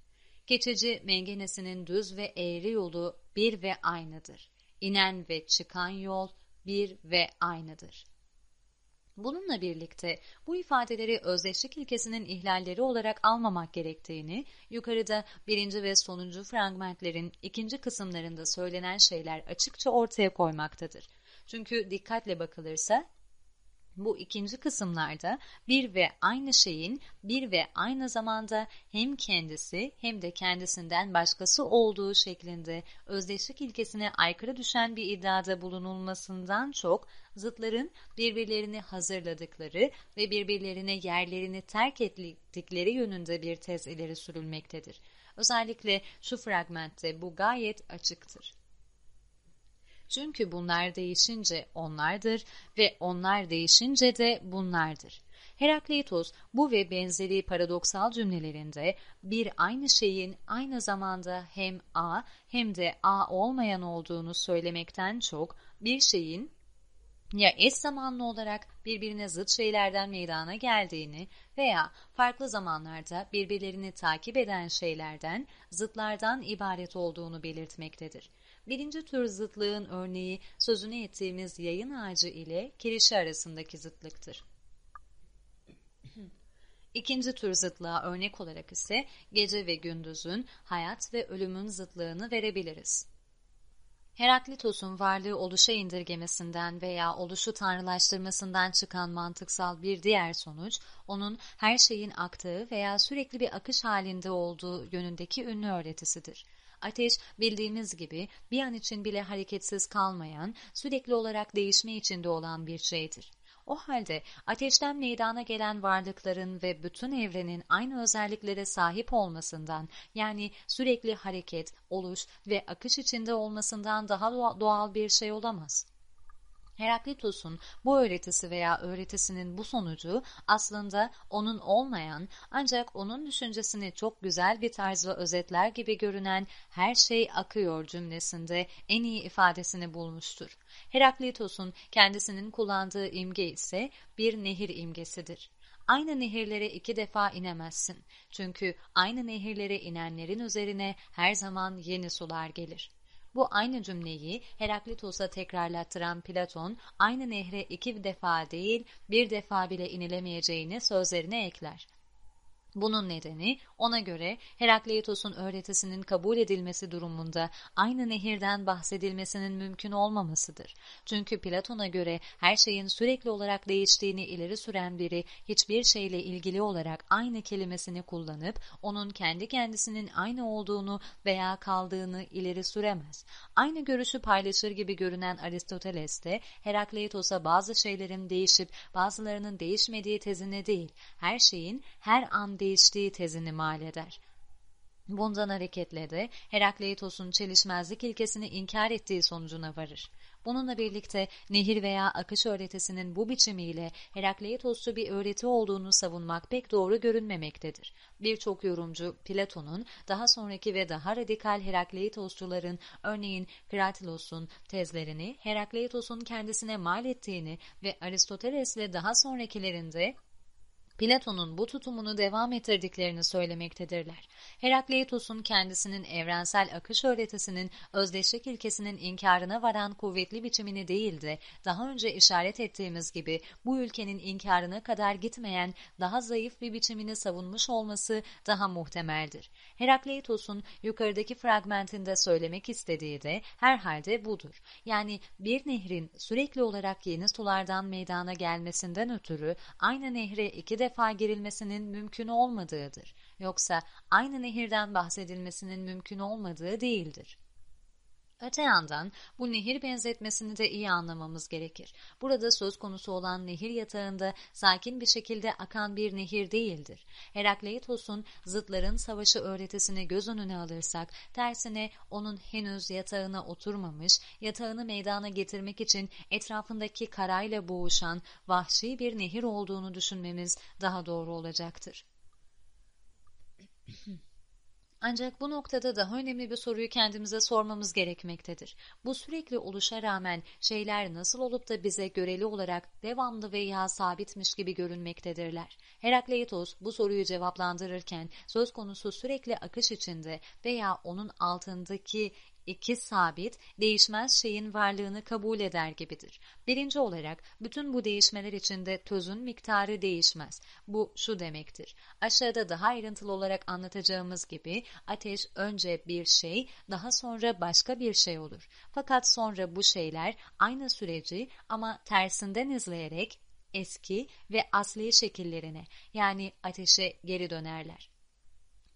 Geçici mengenesinin düz ve eğri yolu bir ve aynıdır. İnen ve çıkan yol bir ve aynıdır. Bununla birlikte bu ifadeleri özdeşlik ilkesinin ihlalleri olarak almamak gerektiğini, yukarıda birinci ve sonuncu fragmentlerin ikinci kısımlarında söylenen şeyler açıkça ortaya koymaktadır. Çünkü dikkatle bakılırsa bu ikinci kısımlarda bir ve aynı şeyin bir ve aynı zamanda hem kendisi hem de kendisinden başkası olduğu şeklinde özdeşlik ilkesine aykırı düşen bir iddiada bulunulmasından çok zıtların birbirlerini hazırladıkları ve birbirlerine yerlerini terk ettikleri yönünde bir tez ileri sürülmektedir. Özellikle şu fragmentte bu gayet açıktır. Çünkü bunlar değişince onlardır ve onlar değişince de bunlardır. Herakleitos bu ve benzeri paradoksal cümlelerinde bir aynı şeyin aynı zamanda hem A hem de A olmayan olduğunu söylemekten çok bir şeyin ya eş zamanlı olarak birbirine zıt şeylerden meydana geldiğini veya farklı zamanlarda birbirlerini takip eden şeylerden, zıtlardan ibaret olduğunu belirtmektedir. Birinci tür zıtlığın örneği sözünü ettiğimiz yayın ağacı ile kirişi arasındaki zıtlıktır. İkinci tür zıtlığa örnek olarak ise gece ve gündüzün, hayat ve ölümün zıtlığını verebiliriz. Heraklitos'un varlığı oluşa indirgemesinden veya oluşu tanrılaştırmasından çıkan mantıksal bir diğer sonuç, onun her şeyin aktığı veya sürekli bir akış halinde olduğu yönündeki ünlü öğretisidir. Ateş bildiğimiz gibi bir an için bile hareketsiz kalmayan, sürekli olarak değişme içinde olan bir şeydir. O halde ateşten meydana gelen varlıkların ve bütün evrenin aynı özelliklere sahip olmasından yani sürekli hareket, oluş ve akış içinde olmasından daha doğal bir şey olamaz. Heraklitos'un bu öğretisi veya öğretisinin bu sonucu aslında onun olmayan ancak onun düşüncesini çok güzel bir tarzla özetler gibi görünen her şey akıyor cümlesinde en iyi ifadesini bulmuştur. Heraklitos'un kendisinin kullandığı imge ise bir nehir imgesidir. Aynı nehirlere iki defa inemezsin. Çünkü aynı nehirlere inenlerin üzerine her zaman yeni sular gelir. Bu aynı cümleyi Heraklitos'a tekrarlattıran Platon, aynı nehre iki defa değil bir defa bile inilemeyeceğini sözlerine ekler. Bunun nedeni ona göre Herakleitos'un öğretisinin kabul edilmesi durumunda aynı nehirden bahsedilmesinin mümkün olmamasıdır. Çünkü Platon'a göre her şeyin sürekli olarak değiştiğini ileri süren biri hiçbir şeyle ilgili olarak aynı kelimesini kullanıp onun kendi kendisinin aynı olduğunu veya kaldığını ileri süremez. Aynı görüşü paylaşır gibi görünen Aristoteles de Herakleitos'a bazı şeylerin değişip bazılarının değişmediği tezine değil, her şeyin her an değiştiği tezini mal eder. Bundan hareketle de Herakleitos'un çelişmezlik ilkesini inkar ettiği sonucuna varır. Bununla birlikte nehir veya akış öğretisinin bu biçimiyle Herakleitosçu bir öğreti olduğunu savunmak pek doğru görünmemektedir. Birçok yorumcu Platon'un daha sonraki ve daha radikal Herakleitosçuların örneğin Kratilos'un tezlerini Herakleitos'un kendisine mal ettiğini ve Aristoteles'le daha sonrakilerinde Platon'un bu tutumunu devam ettirdiklerini söylemektedirler. Herakleitos'un kendisinin evrensel akış öğretisinin özdeşlik ilkesinin inkarına varan kuvvetli biçimini değil de daha önce işaret ettiğimiz gibi bu ülkenin inkarına kadar gitmeyen daha zayıf bir biçimini savunmuş olması daha muhtemeldir. Herakleitos'un yukarıdaki fragmentinde söylemek istediği de herhalde budur. Yani bir nehrin sürekli olarak yeni sulardan meydana gelmesinden ötürü aynı nehre iki defa girilmesinin mümkün olmadığıdır. Yoksa aynı nehirden bahsedilmesinin mümkün olmadığı değildir. Öte yandan bu nehir benzetmesini de iyi anlamamız gerekir. Burada söz konusu olan nehir yatağında sakin bir şekilde akan bir nehir değildir. Herakleitos'un zıtların savaşı öğretisini göz önüne alırsak, tersine onun henüz yatağına oturmamış, yatağını meydana getirmek için etrafındaki karayla boğuşan vahşi bir nehir olduğunu düşünmemiz daha doğru olacaktır. Ancak bu noktada daha önemli bir soruyu kendimize sormamız gerekmektedir. Bu sürekli oluşa rağmen şeyler nasıl olup da bize göreli olarak devamlı veya sabitmiş gibi görünmektedirler? Herakleitos bu soruyu cevaplandırırken söz konusu sürekli akış içinde veya onun altındaki iki sabit, değişmez şeyin varlığını kabul eder gibidir. Birinci olarak bütün bu değişmeler içinde tözün miktarı değişmez. Bu şu demektir. Aşağıda daha ayrıntılı olarak anlatacağımız gibi ateş önce bir şey, daha sonra başka bir şey olur. Fakat sonra bu şeyler aynı süreci ama tersinden izleyerek eski ve asli şekillerine yani ateşe geri dönerler.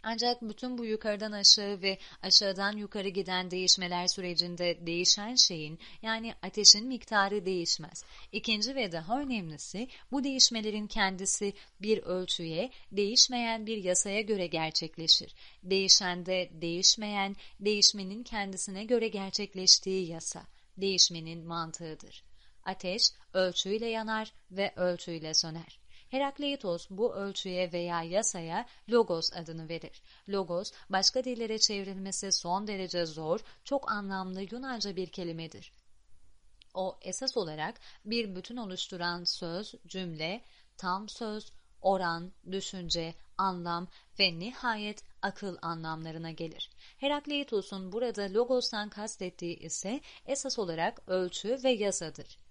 Ancak bütün bu yukarıdan aşağı ve aşağıdan yukarı giden değişmeler sürecinde değişen şeyin yani ateşin miktarı değişmez. İkinci ve daha önemlisi bu değişmelerin kendisi bir ölçüye, değişmeyen bir yasaya göre gerçekleşir. Değişende değişmeyen, değişmenin kendisine göre gerçekleştiği yasa, değişmenin mantığıdır. Ateş ölçüyle yanar ve ölçüyle söner. Herakleitos bu ölçüye veya yasaya logos adını verir. Logos, başka dillere çevrilmesi son derece zor, çok anlamlı Yunanca bir kelimedir. O esas olarak bir bütün oluşturan söz, cümle, tam söz, oran, düşünce, anlam ve nihayet akıl anlamlarına gelir. Herakleitos'un burada logostan kastettiği ise esas olarak ölçü ve yasadır.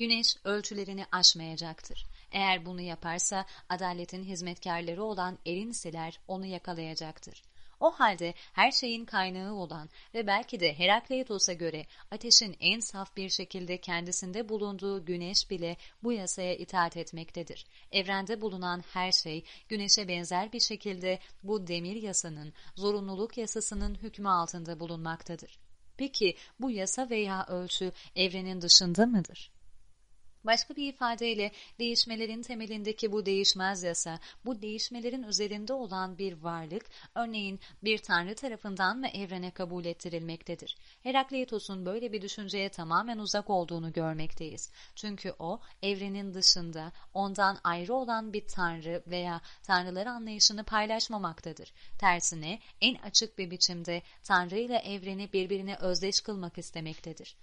Güneş ölçülerini aşmayacaktır. Eğer bunu yaparsa adaletin hizmetkarları olan erinsiler onu yakalayacaktır. O halde her şeyin kaynağı olan ve belki de Herakleitos'a göre ateşin en saf bir şekilde kendisinde bulunduğu güneş bile bu yasaya itaat etmektedir. Evrende bulunan her şey güneşe benzer bir şekilde bu demir yasanın, zorunluluk yasasının hükmü altında bulunmaktadır. Peki bu yasa veya ölçü evrenin dışında mıdır? Başka bir ifadeyle değişmelerin temelindeki bu değişmez yasa, bu değişmelerin üzerinde olan bir varlık, örneğin bir tanrı tarafından mı evrene kabul ettirilmektedir? Herakleitos'un böyle bir düşünceye tamamen uzak olduğunu görmekteyiz. Çünkü o, evrenin dışında, ondan ayrı olan bir tanrı veya tanrılar anlayışını paylaşmamaktadır. Tersine en açık bir biçimde tanrı ile evreni birbirine özdeş kılmak istemektedir.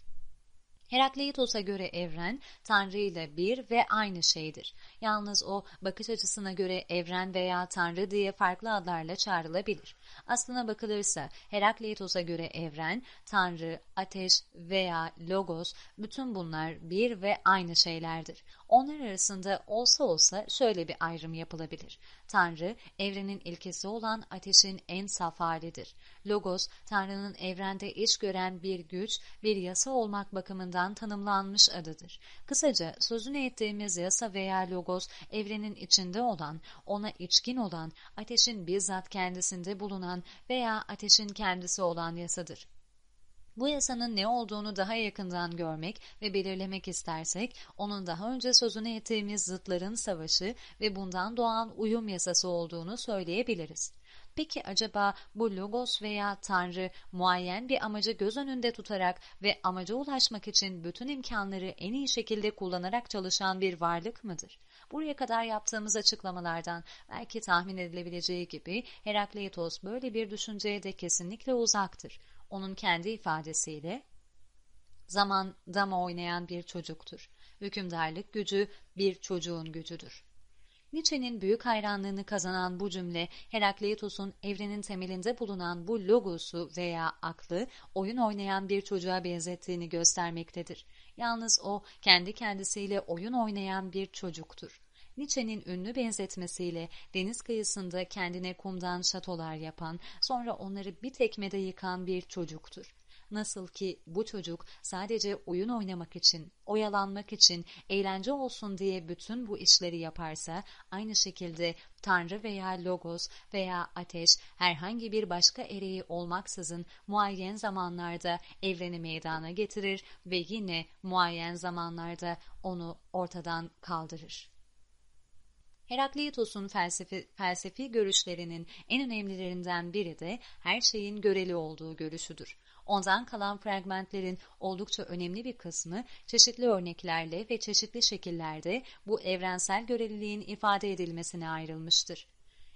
Herakleitos'a göre evren, Tanrı ile bir ve aynı şeydir. Yalnız o bakış açısına göre evren veya Tanrı diye farklı adlarla çağrılabilir. Aslına bakılırsa Herakleitos'a göre evren, Tanrı, ateş veya logos bütün bunlar bir ve aynı şeylerdir. Onlar arasında olsa olsa şöyle bir ayrım yapılabilir. Tanrı, evrenin ilkesi olan ateşin en saf halidir. Logos, Tanrı'nın evrende iş gören bir güç, bir yasa olmak bakımından tanımlanmış adıdır. Kısaca sözünü ettiğimiz yasa veya logos, evrenin içinde olan, ona içkin olan, ateşin bizzat kendisinde bulunan veya ateşin kendisi olan yasadır. Bu yasanın ne olduğunu daha yakından görmek ve belirlemek istersek, onun daha önce sözünü ettiğimiz zıtların savaşı ve bundan doğan uyum yasası olduğunu söyleyebiliriz. Peki acaba bu logos veya tanrı muayyen bir amacı göz önünde tutarak ve amaca ulaşmak için bütün imkanları en iyi şekilde kullanarak çalışan bir varlık mıdır? Buraya kadar yaptığımız açıklamalardan belki tahmin edilebileceği gibi Herakleitos böyle bir düşünceye de kesinlikle uzaktır. Onun kendi ifadesiyle zaman dama oynayan bir çocuktur. Hükümdarlık gücü bir çocuğun gücüdür. Nietzsche'nin büyük hayranlığını kazanan bu cümle Herakleitos'un evrenin temelinde bulunan bu logosu veya aklı oyun oynayan bir çocuğa benzettiğini göstermektedir. Yalnız o kendi kendisiyle oyun oynayan bir çocuktur. Nietzsche'nin ünlü benzetmesiyle deniz kıyısında kendine kumdan şatolar yapan, sonra onları bir tekmede yıkan bir çocuktur. Nasıl ki bu çocuk sadece oyun oynamak için, oyalanmak için, eğlence olsun diye bütün bu işleri yaparsa, aynı şekilde Tanrı veya Logos veya ateş herhangi bir başka ereği olmaksızın muayyen zamanlarda evreni meydana getirir ve yine muayyen zamanlarda onu ortadan kaldırır. Herakleitos'un felsefi, felsefi görüşlerinin en önemlilerinden biri de her şeyin göreli olduğu görüşüdür. Ondan kalan fragmentlerin oldukça önemli bir kısmı çeşitli örneklerle ve çeşitli şekillerde bu evrensel göreliliğin ifade edilmesine ayrılmıştır.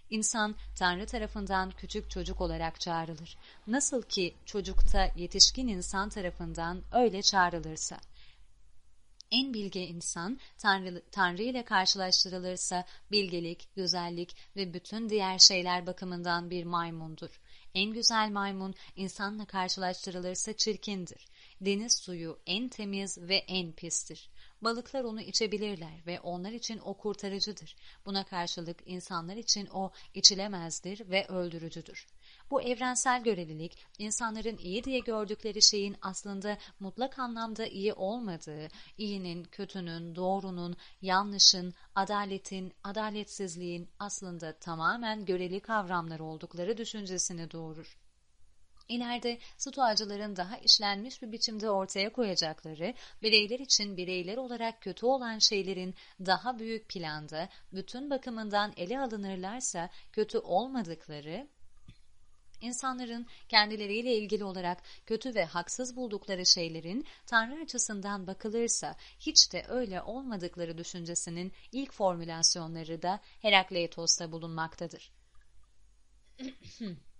İnsan Tanrı tarafından küçük çocuk olarak çağrılır. Nasıl ki çocukta yetişkin insan tarafından öyle çağrılırsa. En bilge insan Tanrı, Tanrı ile karşılaştırılırsa bilgelik, güzellik ve bütün diğer şeyler bakımından bir maymundur. En güzel maymun insanla karşılaştırılırsa çirkindir. Deniz suyu en temiz ve en pistir. Balıklar onu içebilirler ve onlar için o kurtarıcıdır. Buna karşılık insanlar için o içilemezdir ve öldürücüdür. Bu evrensel görevlilik, insanların iyi diye gördükleri şeyin aslında mutlak anlamda iyi olmadığı, iyinin, kötünün, doğrunun, yanlışın, adaletin, adaletsizliğin aslında tamamen göreli kavramlar oldukları düşüncesini doğurur. İleride stoacıların daha işlenmiş bir biçimde ortaya koyacakları, bireyler için bireyler olarak kötü olan şeylerin daha büyük planda, bütün bakımından ele alınırlarsa kötü olmadıkları, İnsanların kendileriyle ilgili olarak kötü ve haksız buldukları şeylerin Tanrı açısından bakılırsa hiç de öyle olmadıkları düşüncesinin ilk formülasyonları da Herakleitos'ta bulunmaktadır.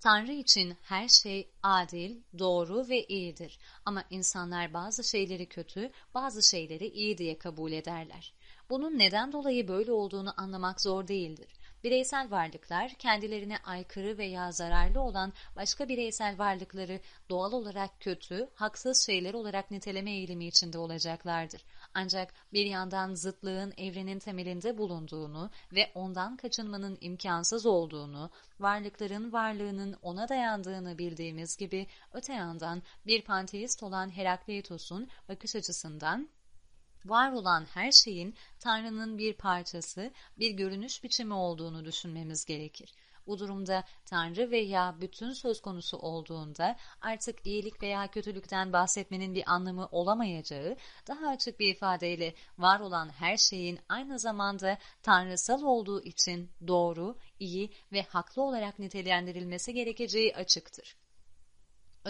Tanrı için her şey adil, doğru ve iyidir. Ama insanlar bazı şeyleri kötü, bazı şeyleri iyi diye kabul ederler. Bunun neden dolayı böyle olduğunu anlamak zor değildir. Bireysel varlıklar kendilerine aykırı veya zararlı olan başka bireysel varlıkları doğal olarak kötü, haksız şeyler olarak niteleme eğilimi içinde olacaklardır. Ancak bir yandan zıtlığın evrenin temelinde bulunduğunu ve ondan kaçınmanın imkansız olduğunu, varlıkların varlığının ona dayandığını bildiğimiz gibi öte yandan bir panteist olan Herakleitos'un bakış açısından var olan her şeyin Tanrı'nın bir parçası, bir görünüş biçimi olduğunu düşünmemiz gerekir. Bu durumda Tanrı veya bütün söz konusu olduğunda artık iyilik veya kötülükten bahsetmenin bir anlamı olamayacağı, daha açık bir ifadeyle var olan her şeyin aynı zamanda tanrısal olduğu için doğru, iyi ve haklı olarak nitelendirilmesi gerekeceği açıktır.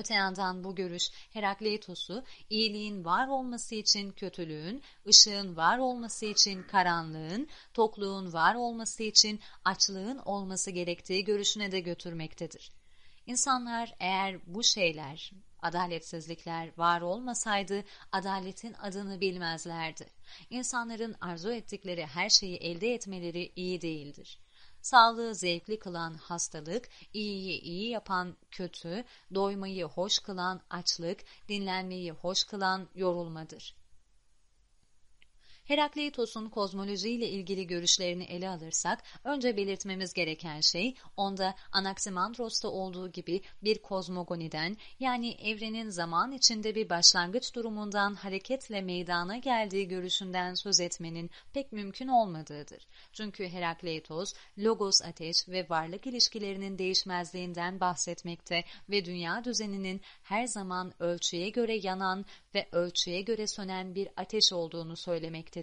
Öte yandan bu görüş Herakleitos'u iyiliğin var olması için kötülüğün, ışığın var olması için karanlığın, tokluğun var olması için açlığın olması gerektiği görüşüne de götürmektedir. İnsanlar eğer bu şeyler, adaletsizlikler var olmasaydı adaletin adını bilmezlerdi. İnsanların arzu ettikleri her şeyi elde etmeleri iyi değildir. Sağlığı zevkli kılan hastalık, iyiyi iyi yapan kötü, doymayı hoş kılan açlık, dinlenmeyi hoş kılan yorulmadır. Herakleitos'un kozmolojiyle ilgili görüşlerini ele alırsak, önce belirtmemiz gereken şey, onda Anaximandros'ta olduğu gibi bir kozmogoniden, yani evrenin zaman içinde bir başlangıç durumundan hareketle meydana geldiği görüşünden söz etmenin pek mümkün olmadığıdır. Çünkü Herakleitos, logos ateş ve varlık ilişkilerinin değişmezliğinden bahsetmekte ve dünya düzeninin her zaman ölçüye göre yanan ve ölçüye göre sönen bir ateş olduğunu söylemektedir.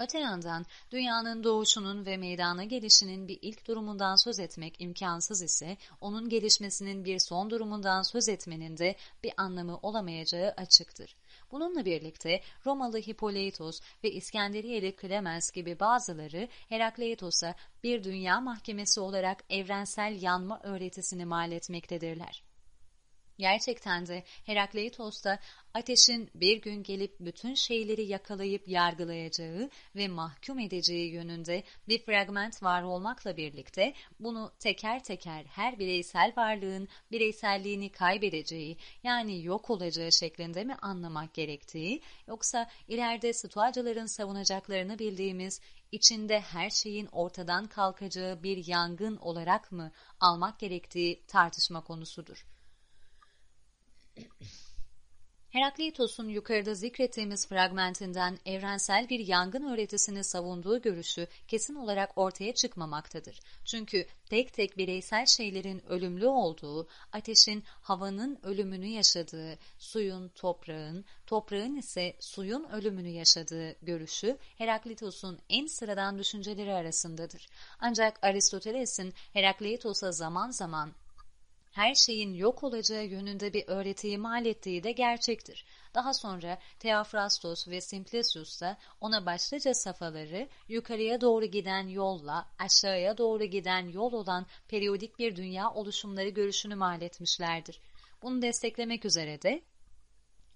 Öte yandan dünyanın doğuşunun ve meydana gelişinin bir ilk durumundan söz etmek imkansız ise onun gelişmesinin bir son durumundan söz etmenin de bir anlamı olamayacağı açıktır. Bununla birlikte Romalı Hippoleitos ve İskenderiyeli Clemens gibi bazıları Herakleitos'a bir dünya mahkemesi olarak evrensel yanma öğretisini mal etmektedirler. Gerçekten de Herakleitos'ta ateşin bir gün gelip bütün şeyleri yakalayıp yargılayacağı ve mahkum edeceği yönünde bir fragment var olmakla birlikte bunu teker teker her bireysel varlığın bireyselliğini kaybedeceği yani yok olacağı şeklinde mi anlamak gerektiği yoksa ileride stoacıların savunacaklarını bildiğimiz içinde her şeyin ortadan kalkacağı bir yangın olarak mı almak gerektiği tartışma konusudur. Herakleitos'un yukarıda zikrettiğimiz fragmentinden evrensel bir yangın öğretisini savunduğu görüşü kesin olarak ortaya çıkmamaktadır. Çünkü tek tek bireysel şeylerin ölümlü olduğu, ateşin havanın ölümünü yaşadığı, suyun toprağın, toprağın ise suyun ölümünü yaşadığı görüşü Herakleitos'un en sıradan düşünceleri arasındadır. Ancak Aristoteles'in Herakleitos'a zaman zaman her şeyin yok olacağı yönünde bir öğretiyi mal ettiği de gerçektir. Daha sonra Theophrastos ve Simplicius da ona başlıca safhaları yukarıya doğru giden yolla aşağıya doğru giden yol olan periyodik bir dünya oluşumları görüşünü mal etmişlerdir. Bunu desteklemek üzere de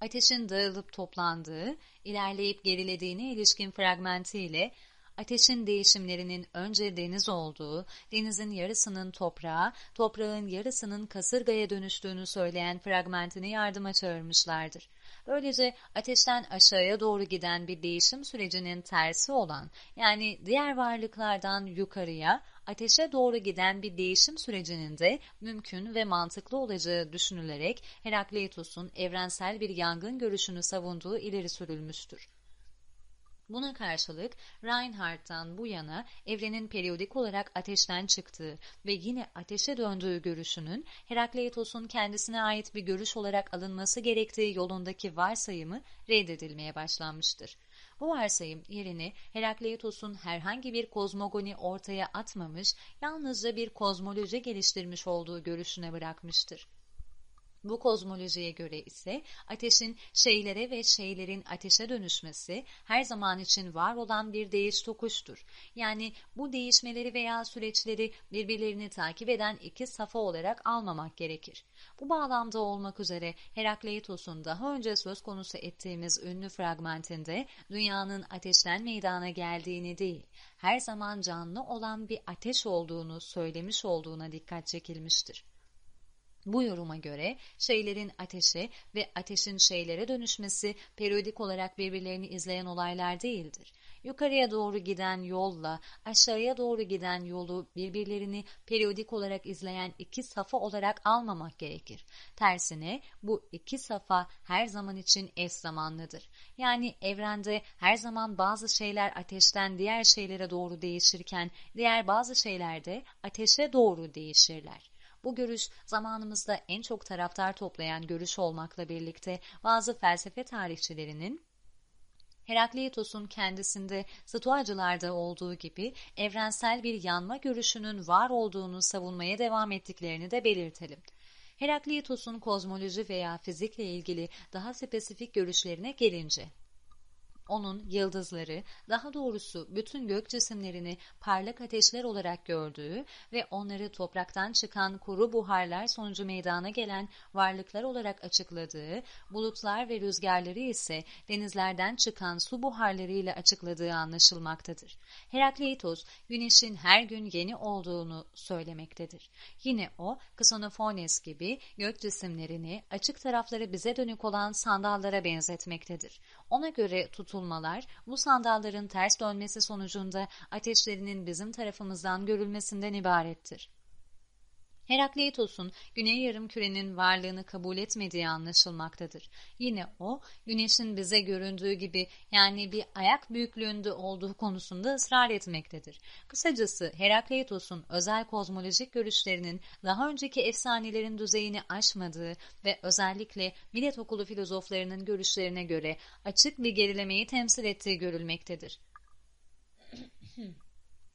ateşin dağılıp toplandığı, ilerleyip gerilediğine ilişkin fragmentiyle ateşin değişimlerinin önce deniz olduğu, denizin yarısının toprağa, toprağın yarısının kasırgaya dönüştüğünü söyleyen fragmentini yardıma çağırmışlardır. Böylece ateşten aşağıya doğru giden bir değişim sürecinin tersi olan, yani diğer varlıklardan yukarıya, ateşe doğru giden bir değişim sürecinin de mümkün ve mantıklı olacağı düşünülerek Herakleitos'un evrensel bir yangın görüşünü savunduğu ileri sürülmüştür. Buna karşılık Reinhardt'tan bu yana evrenin periyodik olarak ateşten çıktığı ve yine ateşe döndüğü görüşünün Herakleitos'un kendisine ait bir görüş olarak alınması gerektiği yolundaki varsayımı reddedilmeye başlanmıştır. Bu varsayım yerini Herakleitos'un herhangi bir kozmogoni ortaya atmamış, yalnızca bir kozmoloji geliştirmiş olduğu görüşüne bırakmıştır. Bu kozmolojiye göre ise ateşin şeylere ve şeylerin ateşe dönüşmesi her zaman için var olan bir değiş tokuştur. Yani bu değişmeleri veya süreçleri birbirlerini takip eden iki safa olarak almamak gerekir. Bu bağlamda olmak üzere Herakleitos'un daha önce söz konusu ettiğimiz ünlü fragmentinde dünyanın ateşten meydana geldiğini değil, her zaman canlı olan bir ateş olduğunu söylemiş olduğuna dikkat çekilmiştir. Bu yoruma göre şeylerin ateşe ve ateşin şeylere dönüşmesi periyodik olarak birbirlerini izleyen olaylar değildir. yukarıya doğru giden yolla aşağıya doğru giden yolu birbirlerini periyodik olarak izleyen iki safa olarak almamak gerekir. Tersine bu iki safa her zaman için eş zamanlıdır. Yani evrende her zaman bazı şeyler ateşten diğer şeylere doğru değişirken diğer bazı şeyler de ateşe doğru değişirler. Bu görüş zamanımızda en çok taraftar toplayan görüş olmakla birlikte bazı felsefe tarihçilerinin Herakleitos'un kendisinde Stoacılarda olduğu gibi evrensel bir yanma görüşünün var olduğunu savunmaya devam ettiklerini de belirtelim. Herakleitos'un kozmoloji veya fizikle ilgili daha spesifik görüşlerine gelince, onun yıldızları, daha doğrusu bütün gök cisimlerini parlak ateşler olarak gördüğü ve onları topraktan çıkan kuru buharlar sonucu meydana gelen varlıklar olarak açıkladığı, bulutlar ve rüzgarları ise denizlerden çıkan su buharlarıyla açıkladığı anlaşılmaktadır. Herakleitos, güneşin her gün yeni olduğunu söylemektedir. Yine o, Ksonofones gibi gök cisimlerini açık tarafları bize dönük olan sandallara benzetmektedir. Ona göre tutulmalar bu sandalların ters dönmesi sonucunda ateşlerinin bizim tarafımızdan görülmesinden ibarettir. Herakleitos'un güney yarım kürenin varlığını kabul etmediği anlaşılmaktadır. Yine o, güneşin bize göründüğü gibi yani bir ayak büyüklüğünde olduğu konusunda ısrar etmektedir. Kısacası Herakleitos'un özel kozmolojik görüşlerinin daha önceki efsanelerin düzeyini aşmadığı ve özellikle Millet Okulu filozoflarının görüşlerine göre açık bir gerilemeyi temsil ettiği görülmektedir.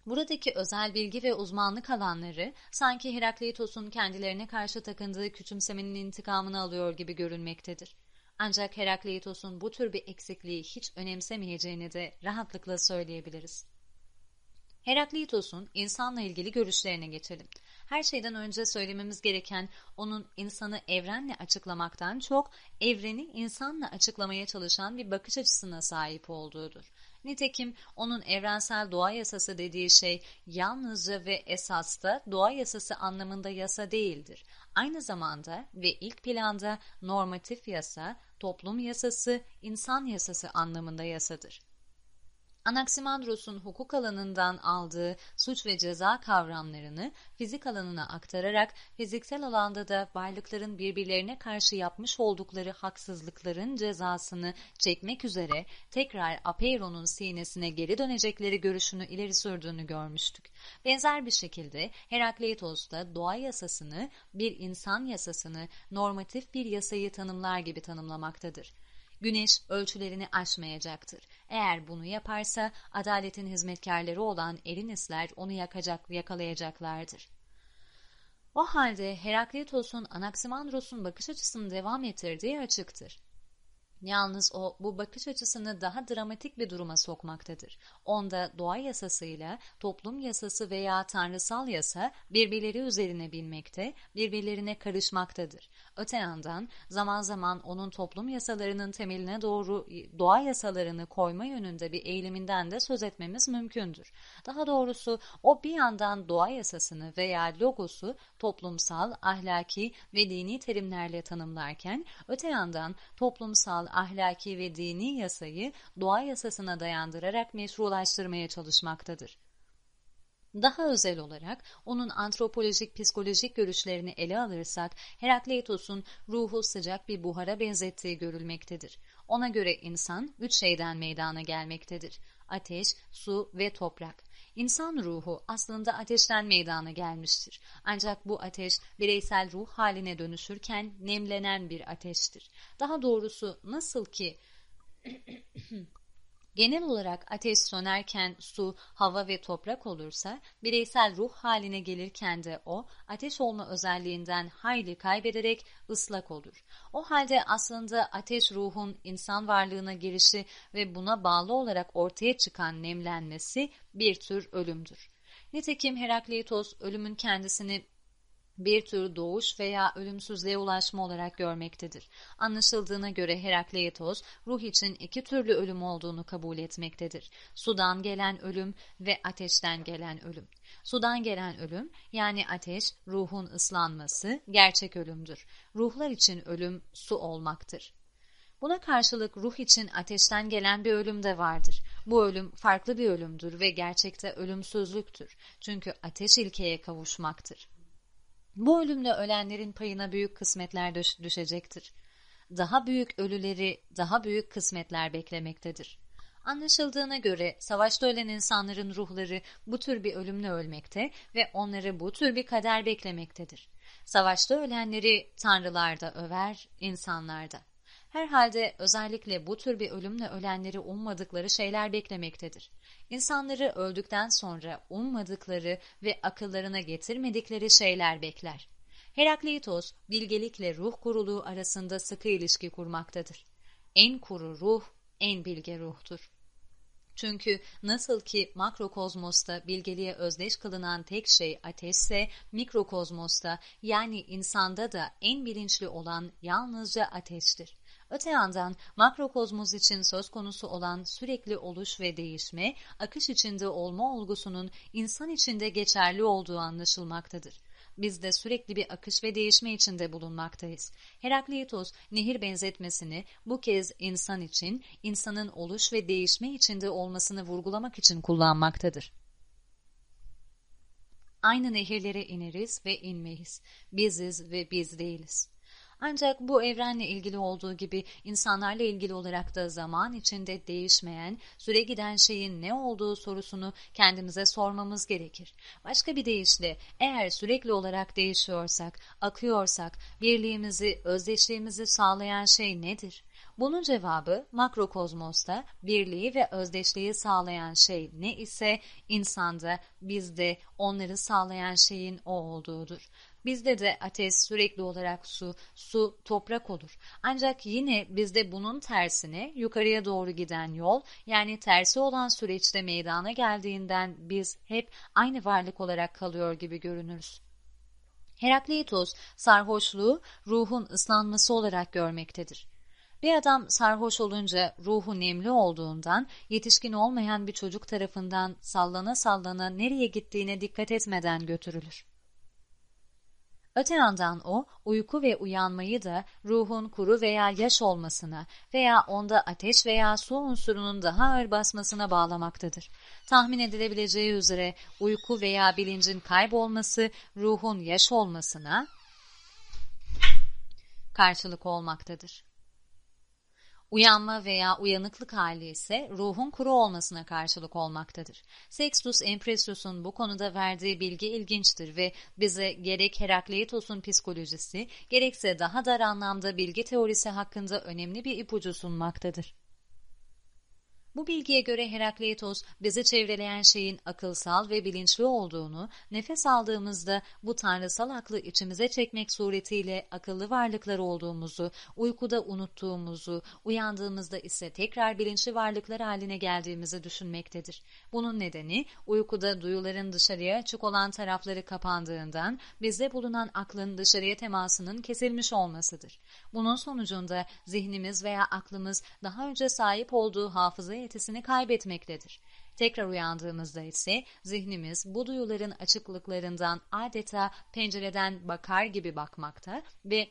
Buradaki özel bilgi ve uzmanlık alanları sanki Herakleitos'un kendilerine karşı takındığı küçümsemenin intikamını alıyor gibi görünmektedir. Ancak Herakleitos'un bu tür bir eksikliği hiç önemsemeyeceğini de rahatlıkla söyleyebiliriz. Herakleitos'un insanla ilgili görüşlerine geçelim. Her şeyden önce söylememiz gereken onun insanı evrenle açıklamaktan çok evreni insanla açıklamaya çalışan bir bakış açısına sahip olduğudur. Nitekim onun evrensel doğa yasası dediği şey yalnızca ve esasta doğa yasası anlamında yasa değildir. Aynı zamanda ve ilk planda normatif yasa, toplum yasası, insan yasası anlamında yasadır. Anaximandros'un hukuk alanından aldığı suç ve ceza kavramlarını fizik alanına aktararak fiziksel alanda da varlıkların birbirlerine karşı yapmış oldukları haksızlıkların cezasını çekmek üzere tekrar Apeiron'un sinesine geri dönecekleri görüşünü ileri sürdüğünü görmüştük. Benzer bir şekilde Herakleitos da doğa yasasını bir insan yasasını normatif bir yasayı tanımlar gibi tanımlamaktadır. Güneş ölçülerini aşmayacaktır. Eğer bunu yaparsa adaletin hizmetkarları olan Erinisler onu yakacak, yakalayacaklardır. O halde Herakleitos'un Anaximandros'un bakış açısını devam ettirdiği açıktır. Yalnız o bu bakış açısını daha dramatik bir duruma sokmaktadır. Onda doğa yasasıyla toplum yasası veya tanrısal yasa birbirleri üzerine binmekte, birbirlerine karışmaktadır. Öte yandan zaman zaman onun toplum yasalarının temeline doğru doğa yasalarını koyma yönünde bir eğiliminden de söz etmemiz mümkündür. Daha doğrusu o bir yandan doğa yasasını veya logosu toplumsal, ahlaki ve dini terimlerle tanımlarken öte yandan toplumsal, ahlaki ve dini yasayı doğa yasasına dayandırarak meşrulaştırmaya çalışmaktadır. Daha özel olarak onun antropolojik psikolojik görüşlerini ele alırsak Herakleitos'un ruhu sıcak bir buhara benzettiği görülmektedir. Ona göre insan üç şeyden meydana gelmektedir. Ateş, su ve toprak. İnsan ruhu aslında ateşten meydana gelmiştir. Ancak bu ateş bireysel ruh haline dönüşürken nemlenen bir ateştir. Daha doğrusu nasıl ki Genel olarak ateş sönerken su, hava ve toprak olursa bireysel ruh haline gelirken de o ateş olma özelliğinden hayli kaybederek ıslak olur. O halde aslında ateş ruhun insan varlığına girişi ve buna bağlı olarak ortaya çıkan nemlenmesi bir tür ölümdür. Nitekim Herakleitos ölümün kendisini bir tür doğuş veya ölümsüzlüğe ulaşma olarak görmektedir. Anlaşıldığına göre Herakleitos, ruh için iki türlü ölüm olduğunu kabul etmektedir. Sudan gelen ölüm ve ateşten gelen ölüm. Sudan gelen ölüm, yani ateş, ruhun ıslanması, gerçek ölümdür. Ruhlar için ölüm su olmaktır. Buna karşılık ruh için ateşten gelen bir ölüm de vardır. Bu ölüm farklı bir ölümdür ve gerçekte ölümsüzlüktür. Çünkü ateş ilkeye kavuşmaktır. Bu ölümle ölenlerin payına büyük kısmetler düşecektir. Daha büyük ölüleri, daha büyük kısmetler beklemektedir. Anlaşıldığına göre savaşta ölen insanların ruhları bu tür bir ölümle ölmekte ve onları bu tür bir kader beklemektedir. Savaşta ölenleri tanrılar da över, insanlar da. Herhalde özellikle bu tür bir ölümle ölenleri ummadıkları şeyler beklemektedir. İnsanları öldükten sonra ummadıkları ve akıllarına getirmedikleri şeyler bekler. Herakleitos, bilgelikle ruh kuruluğu arasında sıkı ilişki kurmaktadır. En kuru ruh, en bilge ruhtur. Çünkü nasıl ki makrokozmosta bilgeliğe özdeş kılınan tek şey ateşse, mikrokozmosta yani insanda da en bilinçli olan yalnızca ateştir. Öte yandan makrokozmos için söz konusu olan sürekli oluş ve değişme, akış içinde olma olgusunun insan içinde geçerli olduğu anlaşılmaktadır. Biz de sürekli bir akış ve değişme içinde bulunmaktayız. Herakleitos nehir benzetmesini bu kez insan için, insanın oluş ve değişme içinde olmasını vurgulamak için kullanmaktadır. Aynı nehirlere ineriz ve inmeyiz. Biziz ve biz değiliz. Ancak bu evrenle ilgili olduğu gibi insanlarla ilgili olarak da zaman içinde değişmeyen, süre giden şeyin ne olduğu sorusunu kendimize sormamız gerekir. Başka bir deyişle eğer sürekli olarak değişiyorsak, akıyorsak, birliğimizi, özdeşliğimizi sağlayan şey nedir? Bunun cevabı makrokozmosta birliği ve özdeşliği sağlayan şey ne ise insanda, bizde onları sağlayan şeyin o olduğudur. Bizde de ateş sürekli olarak su, su toprak olur. Ancak yine bizde bunun tersine yukarıya doğru giden yol yani tersi olan süreçte meydana geldiğinden biz hep aynı varlık olarak kalıyor gibi görünürüz. Herakleitos sarhoşluğu ruhun ıslanması olarak görmektedir. Bir adam sarhoş olunca ruhu nemli olduğundan yetişkin olmayan bir çocuk tarafından sallana sallana nereye gittiğine dikkat etmeden götürülür. Öte yandan o, uyku ve uyanmayı da ruhun kuru veya yaş olmasına veya onda ateş veya su unsurunun daha ağır basmasına bağlamaktadır. Tahmin edilebileceği üzere uyku veya bilincin kaybolması ruhun yaş olmasına karşılık olmaktadır. Uyanma veya uyanıklık hali ise ruhun kuru olmasına karşılık olmaktadır. Sextus Empressius'un bu konuda verdiği bilgi ilginçtir ve bize gerek Herakleitos'un psikolojisi gerekse daha dar anlamda bilgi teorisi hakkında önemli bir ipucu sunmaktadır. Bu bilgiye göre Herakleitos bizi çevreleyen şeyin akılsal ve bilinçli olduğunu, nefes aldığımızda bu tanrısal aklı içimize çekmek suretiyle akıllı varlıklar olduğumuzu, uykuda unuttuğumuzu, uyandığımızda ise tekrar bilinçli varlıklar haline geldiğimizi düşünmektedir. Bunun nedeni uykuda duyuların dışarıya açık olan tarafları kapandığından bizde bulunan aklın dışarıya temasının kesilmiş olmasıdır. Bunun sonucunda zihnimiz veya aklımız daha önce sahip olduğu hafızaya yetisini kaybetmektedir. Tekrar uyandığımızda ise zihnimiz bu duyuların açıklıklarından adeta pencereden bakar gibi bakmakta ve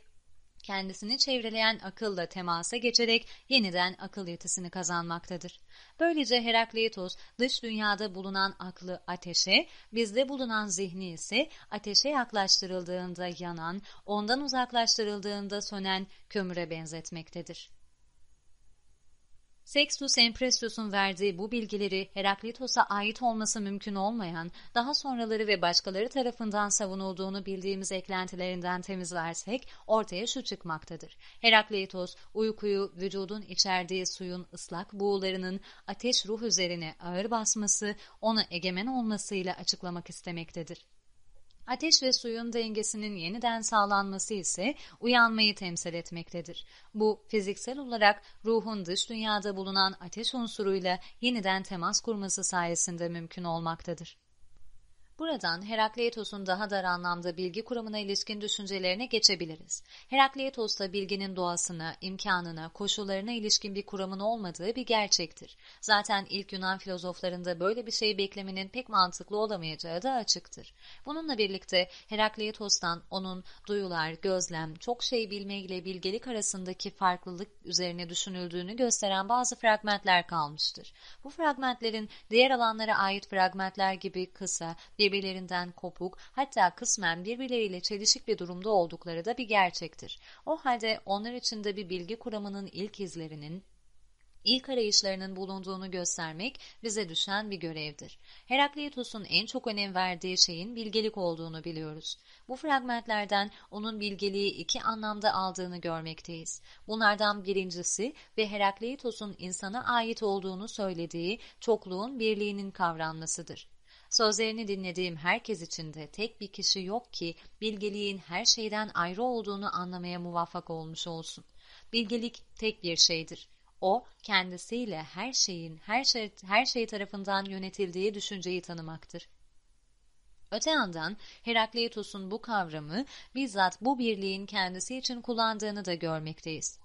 kendisini çevreleyen akılla temasa geçerek yeniden akıl yetisini kazanmaktadır. Böylece Herakleitos dış dünyada bulunan aklı ateşe, bizde bulunan zihni ise ateşe yaklaştırıldığında yanan, ondan uzaklaştırıldığında sönen kömüre benzetmektedir. Sextus Empressius'un verdiği bu bilgileri Heraklitos'a ait olması mümkün olmayan, daha sonraları ve başkaları tarafından savunulduğunu bildiğimiz eklentilerinden temizlersek ortaya şu çıkmaktadır. Herakleitos, uykuyu vücudun içerdiği suyun ıslak buğularının ateş ruh üzerine ağır basması, ona egemen olmasıyla açıklamak istemektedir. Ateş ve suyun dengesinin yeniden sağlanması ise uyanmayı temsil etmektedir. Bu fiziksel olarak ruhun dış dünyada bulunan ateş unsuruyla yeniden temas kurması sayesinde mümkün olmaktadır. Buradan Herakleitos'un daha dar anlamda bilgi kuramına ilişkin düşüncelerine geçebiliriz. Herakleitos'ta bilginin doğasına, imkanına, koşullarına ilişkin bir kuramın olmadığı bir gerçektir. Zaten ilk Yunan filozoflarında böyle bir şey beklemenin pek mantıklı olamayacağı da açıktır. Bununla birlikte Herakleitos'tan onun duyular, gözlem, çok şey bilme ile bilgelik arasındaki farklılık üzerine düşünüldüğünü gösteren bazı fragmentler kalmıştır. Bu fragmentlerin diğer alanlara ait fragmentler gibi kısa, birbirlerinden kopuk, hatta kısmen birbirleriyle çelişik bir durumda oldukları da bir gerçektir. O halde onlar içinde bir bilgi kuramının ilk izlerinin, ilk arayışlarının bulunduğunu göstermek bize düşen bir görevdir. Herakleitos'un en çok önem verdiği şeyin bilgelik olduğunu biliyoruz. Bu fragmentlerden onun bilgeliği iki anlamda aldığını görmekteyiz. Bunlardan birincisi ve Herakleitos'un insana ait olduğunu söylediği çokluğun birliğinin kavranmasıdır. Sözlerini dinlediğim herkes için de tek bir kişi yok ki bilgeliğin her şeyden ayrı olduğunu anlamaya muvaffak olmuş olsun. Bilgelik tek bir şeydir. O kendisiyle her şeyin her şey, her şey tarafından yönetildiği düşünceyi tanımaktır. Öte yandan Herakleitos'un bu kavramı bizzat bu birliğin kendisi için kullandığını da görmekteyiz.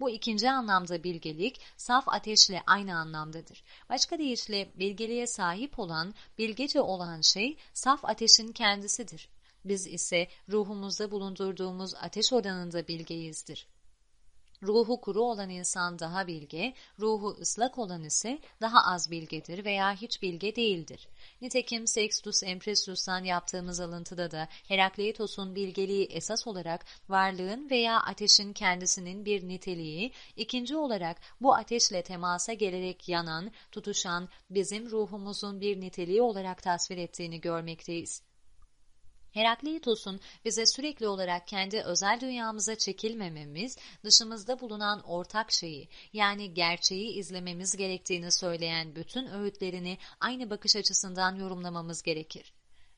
Bu ikinci anlamda bilgelik, saf ateşle aynı anlamdadır. Başka deyişle bilgeliğe sahip olan, bilgece olan şey saf ateşin kendisidir. Biz ise ruhumuzda bulundurduğumuz ateş oranında bilgeyizdir. Ruhu kuru olan insan daha bilge, ruhu ıslak olan ise daha az bilgedir veya hiç bilge değildir. Nitekim Sextus Empressius'tan yaptığımız alıntıda da Herakleitos'un bilgeliği esas olarak varlığın veya ateşin kendisinin bir niteliği, ikinci olarak bu ateşle temasa gelerek yanan, tutuşan bizim ruhumuzun bir niteliği olarak tasvir ettiğini görmekteyiz. Herakleitos'un bize sürekli olarak kendi özel dünyamıza çekilmememiz, dışımızda bulunan ortak şeyi yani gerçeği izlememiz gerektiğini söyleyen bütün öğütlerini aynı bakış açısından yorumlamamız gerekir.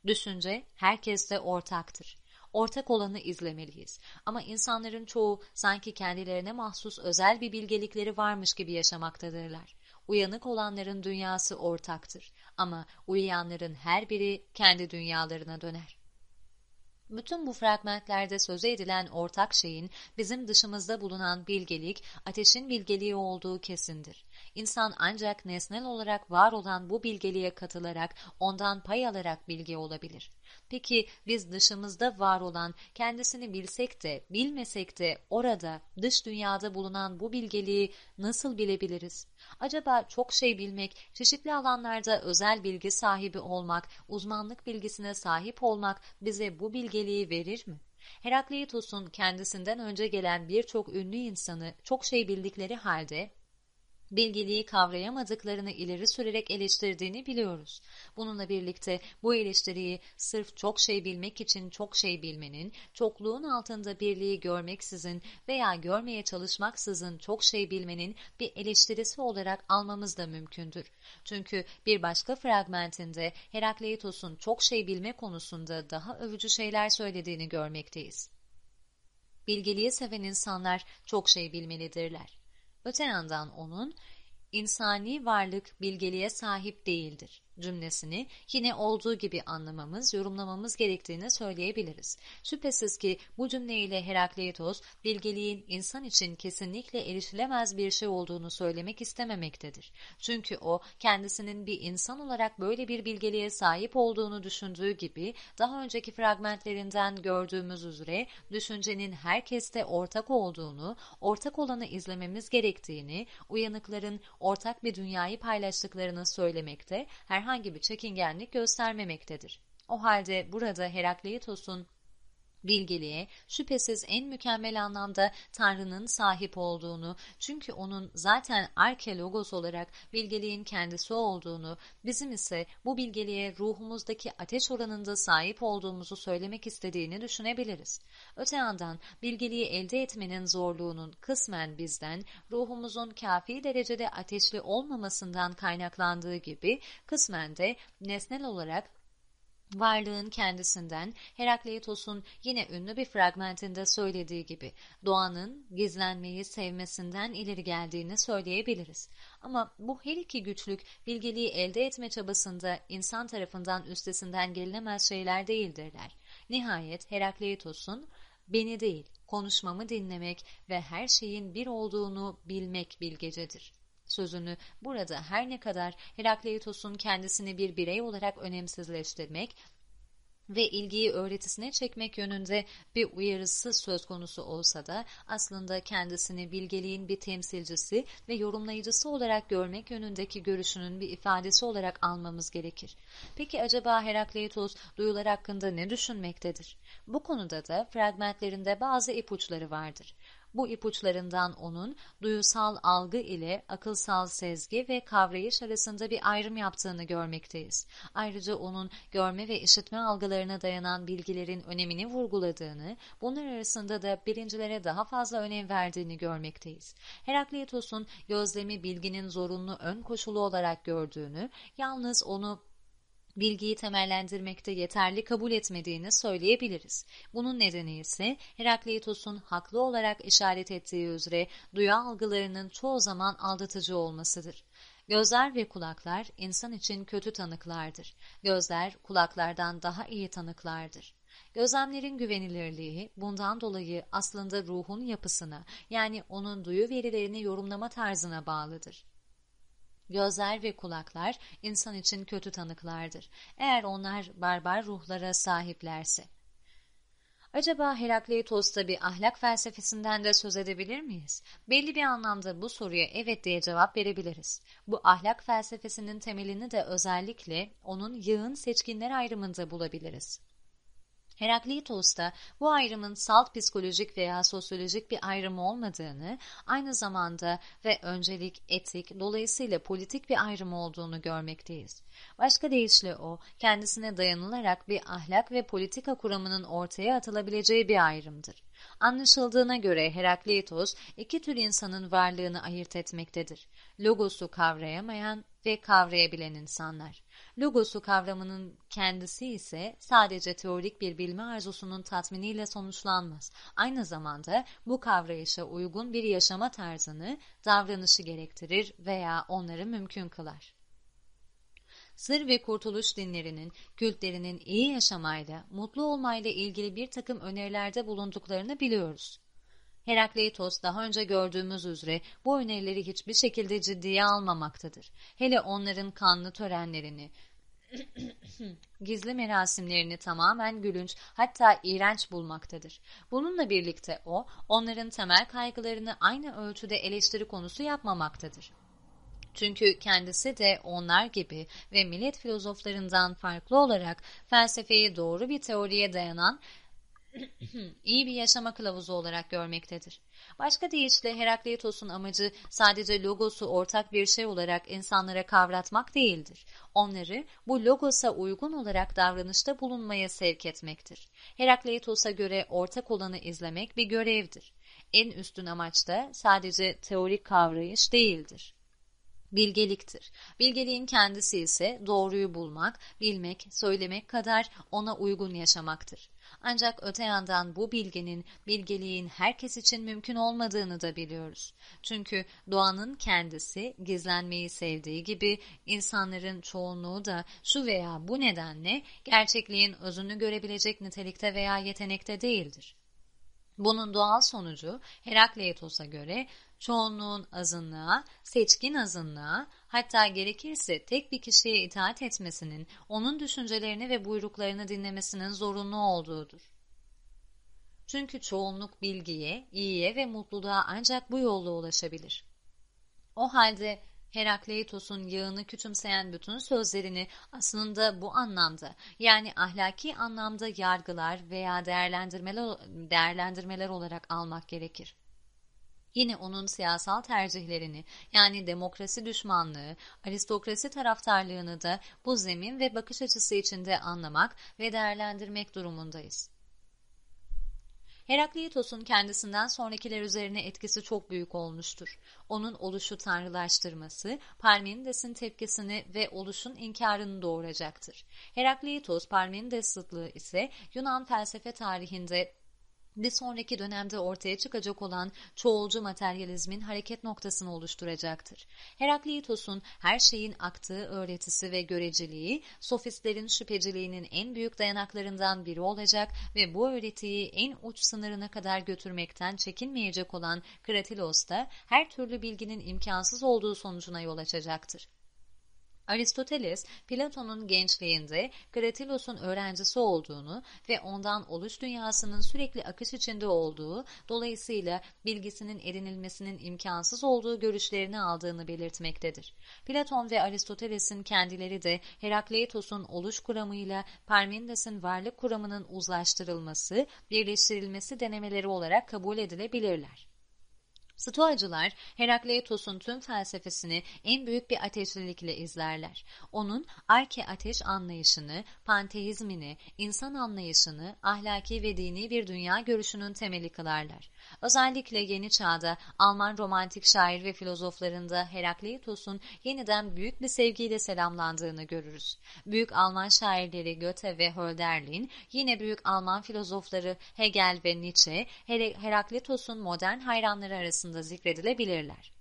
Düşünce herkeste ortaktır. Ortak olanı izlemeliyiz. Ama insanların çoğu sanki kendilerine mahsus özel bir bilgelikleri varmış gibi yaşamaktadırlar. Uyanık olanların dünyası ortaktır. Ama uyuyanların her biri kendi dünyalarına döner. Bütün bu fragmentlerde söze edilen ortak şeyin bizim dışımızda bulunan bilgelik, ateşin bilgeliği olduğu kesindir. İnsan ancak nesnel olarak var olan bu bilgeliğe katılarak ondan pay alarak bilgi olabilir. Peki biz dışımızda var olan, kendisini bilsek de bilmesek de orada, dış dünyada bulunan bu bilgeliği nasıl bilebiliriz? Acaba çok şey bilmek, çeşitli alanlarda özel bilgi sahibi olmak, uzmanlık bilgisine sahip olmak bize bu bilgeliği verir mi? Herakleitos'un kendisinden önce gelen birçok ünlü insanı çok şey bildikleri halde bilgiliği kavrayamadıklarını ileri sürerek eleştirdiğini biliyoruz. Bununla birlikte bu eleştiriyi sırf çok şey bilmek için çok şey bilmenin, çokluğun altında birliği görmeksizin veya görmeye çalışmaksızın çok şey bilmenin bir eleştirisi olarak almamız da mümkündür. Çünkü bir başka fragmentinde Herakleitos'un çok şey bilme konusunda daha övücü şeyler söylediğini görmekteyiz. Bilgeliği seven insanlar çok şey bilmelidirler. Öte yandan onun insani varlık bilgeliğe sahip değildir cümlesini yine olduğu gibi anlamamız, yorumlamamız gerektiğini söyleyebiliriz. Şüphesiz ki bu cümleyle Herakleitos, bilgeliğin insan için kesinlikle erişilemez bir şey olduğunu söylemek istememektedir. Çünkü o, kendisinin bir insan olarak böyle bir bilgeliğe sahip olduğunu düşündüğü gibi, daha önceki fragmentlerinden gördüğümüz üzere, düşüncenin herkeste ortak olduğunu, ortak olanı izlememiz gerektiğini, uyanıkların ortak bir dünyayı paylaştıklarını söylemekte, her herhangi bir çekingenlik göstermemektedir. O halde burada Herakleitos'un bilgeliğe şüphesiz en mükemmel anlamda Tanrı'nın sahip olduğunu, çünkü onun zaten arkeologos olarak bilgeliğin kendisi olduğunu, bizim ise bu bilgeliğe ruhumuzdaki ateş oranında sahip olduğumuzu söylemek istediğini düşünebiliriz. Öte yandan bilgeliği elde etmenin zorluğunun kısmen bizden, ruhumuzun kafi derecede ateşli olmamasından kaynaklandığı gibi, kısmen de nesnel olarak varlığın kendisinden Herakleitos'un yine ünlü bir fragmentinde söylediği gibi doğanın gizlenmeyi sevmesinden ileri geldiğini söyleyebiliriz. Ama bu her iki güçlük bilgeliği elde etme çabasında insan tarafından üstesinden gelinemez şeyler değildirler. Nihayet Herakleitos'un beni değil konuşmamı dinlemek ve her şeyin bir olduğunu bilmek bilgecedir sözünü burada her ne kadar Herakleitos'un kendisini bir birey olarak önemsizleştirmek ve ilgiyi öğretisine çekmek yönünde bir uyarısı söz konusu olsa da aslında kendisini bilgeliğin bir temsilcisi ve yorumlayıcısı olarak görmek yönündeki görüşünün bir ifadesi olarak almamız gerekir. Peki acaba Herakleitos duyular hakkında ne düşünmektedir? Bu konuda da fragmentlerinde bazı ipuçları vardır. Bu ipuçlarından onun duyusal algı ile akılsal sezgi ve kavrayış arasında bir ayrım yaptığını görmekteyiz. Ayrıca onun görme ve işitme algılarına dayanan bilgilerin önemini vurguladığını, bunlar arasında da birincilere daha fazla önem verdiğini görmekteyiz. Herakleitos'un gözlemi bilginin zorunlu ön koşulu olarak gördüğünü, yalnız onu bilgiyi temellendirmekte yeterli kabul etmediğini söyleyebiliriz. Bunun nedeni ise Herakleitos'un haklı olarak işaret ettiği üzere duyu algılarının çoğu zaman aldatıcı olmasıdır. Gözler ve kulaklar insan için kötü tanıklardır. Gözler kulaklardan daha iyi tanıklardır. Gözlemlerin güvenilirliği bundan dolayı aslında ruhun yapısına yani onun duyu verilerini yorumlama tarzına bağlıdır. Gözler ve kulaklar insan için kötü tanıklardır. Eğer onlar barbar ruhlara sahiplerse. Acaba Herakleitos'ta bir ahlak felsefesinden de söz edebilir miyiz? Belli bir anlamda bu soruya evet diye cevap verebiliriz. Bu ahlak felsefesinin temelini de özellikle onun yığın seçkinler ayrımında bulabiliriz. Herakleitos'ta bu ayrımın salt psikolojik veya sosyolojik bir ayrım olmadığını, aynı zamanda ve öncelik etik, dolayısıyla politik bir ayrım olduğunu görmekteyiz. Başka deyişle o, kendisine dayanılarak bir ahlak ve politika kuramının ortaya atılabileceği bir ayrımdır. Anlaşıldığına göre Herakleitos iki tür insanın varlığını ayırt etmektedir. Logosu kavrayamayan ve kavrayabilen insanlar. Logosu kavramının kendisi ise sadece teorik bir bilme arzusunun tatminiyle sonuçlanmaz. Aynı zamanda bu kavrayışa uygun bir yaşama tarzını, davranışı gerektirir veya onları mümkün kılar. Sır ve kurtuluş dinlerinin, kültlerinin iyi yaşamayla, mutlu olmayla ilgili bir takım önerilerde bulunduklarını biliyoruz. Herakleitos daha önce gördüğümüz üzere bu önerileri hiçbir şekilde ciddiye almamaktadır. Hele onların kanlı törenlerini, gizli merasimlerini tamamen gülünç hatta iğrenç bulmaktadır. Bununla birlikte o, onların temel kaygılarını aynı ölçüde eleştiri konusu yapmamaktadır. Çünkü kendisi de onlar gibi ve millet filozoflarından farklı olarak felsefeyi doğru bir teoriye dayanan iyi bir yaşama kılavuzu olarak görmektedir. Başka deyişle Herakleitos'un amacı sadece logosu ortak bir şey olarak insanlara kavratmak değildir. Onları bu logosa uygun olarak davranışta bulunmaya sevk etmektir. Herakleitos'a göre ortak olanı izlemek bir görevdir. En üstün amaç da sadece teorik kavrayış değildir bilgeliktir. Bilgeliğin kendisi ise doğruyu bulmak, bilmek, söylemek kadar ona uygun yaşamaktır. Ancak öte yandan bu bilginin, bilgeliğin herkes için mümkün olmadığını da biliyoruz. Çünkü doğanın kendisi gizlenmeyi sevdiği gibi insanların çoğunluğu da şu veya bu nedenle gerçekliğin özünü görebilecek nitelikte veya yetenekte değildir. Bunun doğal sonucu Herakleitos'a göre çoğunluğun azınlığa, seçkin azınlığa, hatta gerekirse tek bir kişiye itaat etmesinin, onun düşüncelerini ve buyruklarını dinlemesinin zorunlu olduğudur. Çünkü çoğunluk bilgiye, iyiye ve mutluluğa ancak bu yolla ulaşabilir. O halde Herakleitos'un yağını küçümseyen bütün sözlerini aslında bu anlamda yani ahlaki anlamda yargılar veya değerlendirmeler, değerlendirmeler olarak almak gerekir. Yine onun siyasal tercihlerini yani demokrasi düşmanlığı, aristokrasi taraftarlığını da bu zemin ve bakış açısı içinde anlamak ve değerlendirmek durumundayız. Herakleitos'un kendisinden sonrakiler üzerine etkisi çok büyük olmuştur. Onun oluşu tanrılaştırması, Parmenides'in tepkisini ve oluşun inkarını doğuracaktır. Herakleitos, Parmenides ise Yunan felsefe tarihinde bir sonraki dönemde ortaya çıkacak olan çoğulcu materyalizmin hareket noktasını oluşturacaktır. Herakleitos'un her şeyin aktığı öğretisi ve göreceliği, sofistlerin şüpheciliğinin en büyük dayanaklarından biri olacak ve bu öğretiyi en uç sınırına kadar götürmekten çekinmeyecek olan Kratilos da her türlü bilginin imkansız olduğu sonucuna yol açacaktır. Aristoteles, Platon'un gençliğinde Kratilos'un öğrencisi olduğunu ve ondan oluş dünyasının sürekli akış içinde olduğu, dolayısıyla bilgisinin edinilmesinin imkansız olduğu görüşlerini aldığını belirtmektedir. Platon ve Aristoteles'in kendileri de Herakleitos'un oluş kuramıyla Parmenides'in varlık kuramının uzlaştırılması, birleştirilmesi denemeleri olarak kabul edilebilirler. Stoacılar Herakleitos'un tüm felsefesini en büyük bir ateşlilikle izlerler. Onun arke ateş anlayışını, panteizmini, insan anlayışını, ahlaki ve dini bir dünya görüşünün temeli kılarlar. Özellikle yeni çağda Alman romantik şair ve filozoflarında Herakleitos'un yeniden büyük bir sevgiyle selamlandığını görürüz. Büyük Alman şairleri Goethe ve Hölderlin, yine büyük Alman filozofları Hegel ve Nietzsche, Herakleitos'un modern hayranları arasında zikredilebilirler.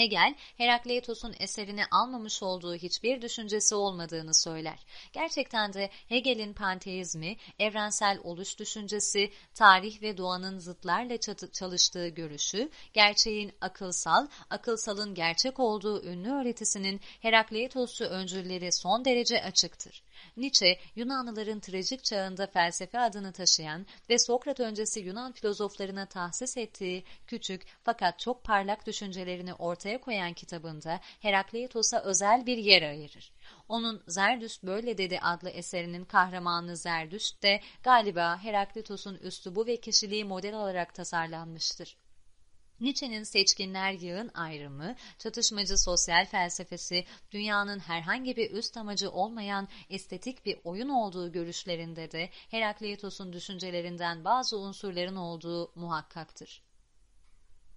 Hegel, Herakleitos'un eserini almamış olduğu hiçbir düşüncesi olmadığını söyler. Gerçekten de Hegel'in panteizmi, evrensel oluş düşüncesi, tarih ve doğanın zıtlarla çalıştığı görüşü, gerçeğin akılsal, akılsalın gerçek olduğu ünlü öğretisinin Herakleitos'u öncülleri son derece açıktır. Nietzsche, Yunanlıların trajik çağında felsefe adını taşıyan ve Sokrat öncesi Yunan filozoflarına tahsis ettiği küçük fakat çok parlak düşüncelerini ortaya koyan kitabında Herakleitos'a özel bir yer ayırır. Onun Zerdüşt Böyle Dedi adlı eserinin kahramanı Zerdüşt de galiba Herakleitos'un üslubu ve kişiliği model olarak tasarlanmıştır. Nietzsche'nin seçkinler yığın ayrımı, çatışmacı sosyal felsefesi, dünyanın herhangi bir üst amacı olmayan estetik bir oyun olduğu görüşlerinde de Herakleitos'un düşüncelerinden bazı unsurların olduğu muhakkaktır.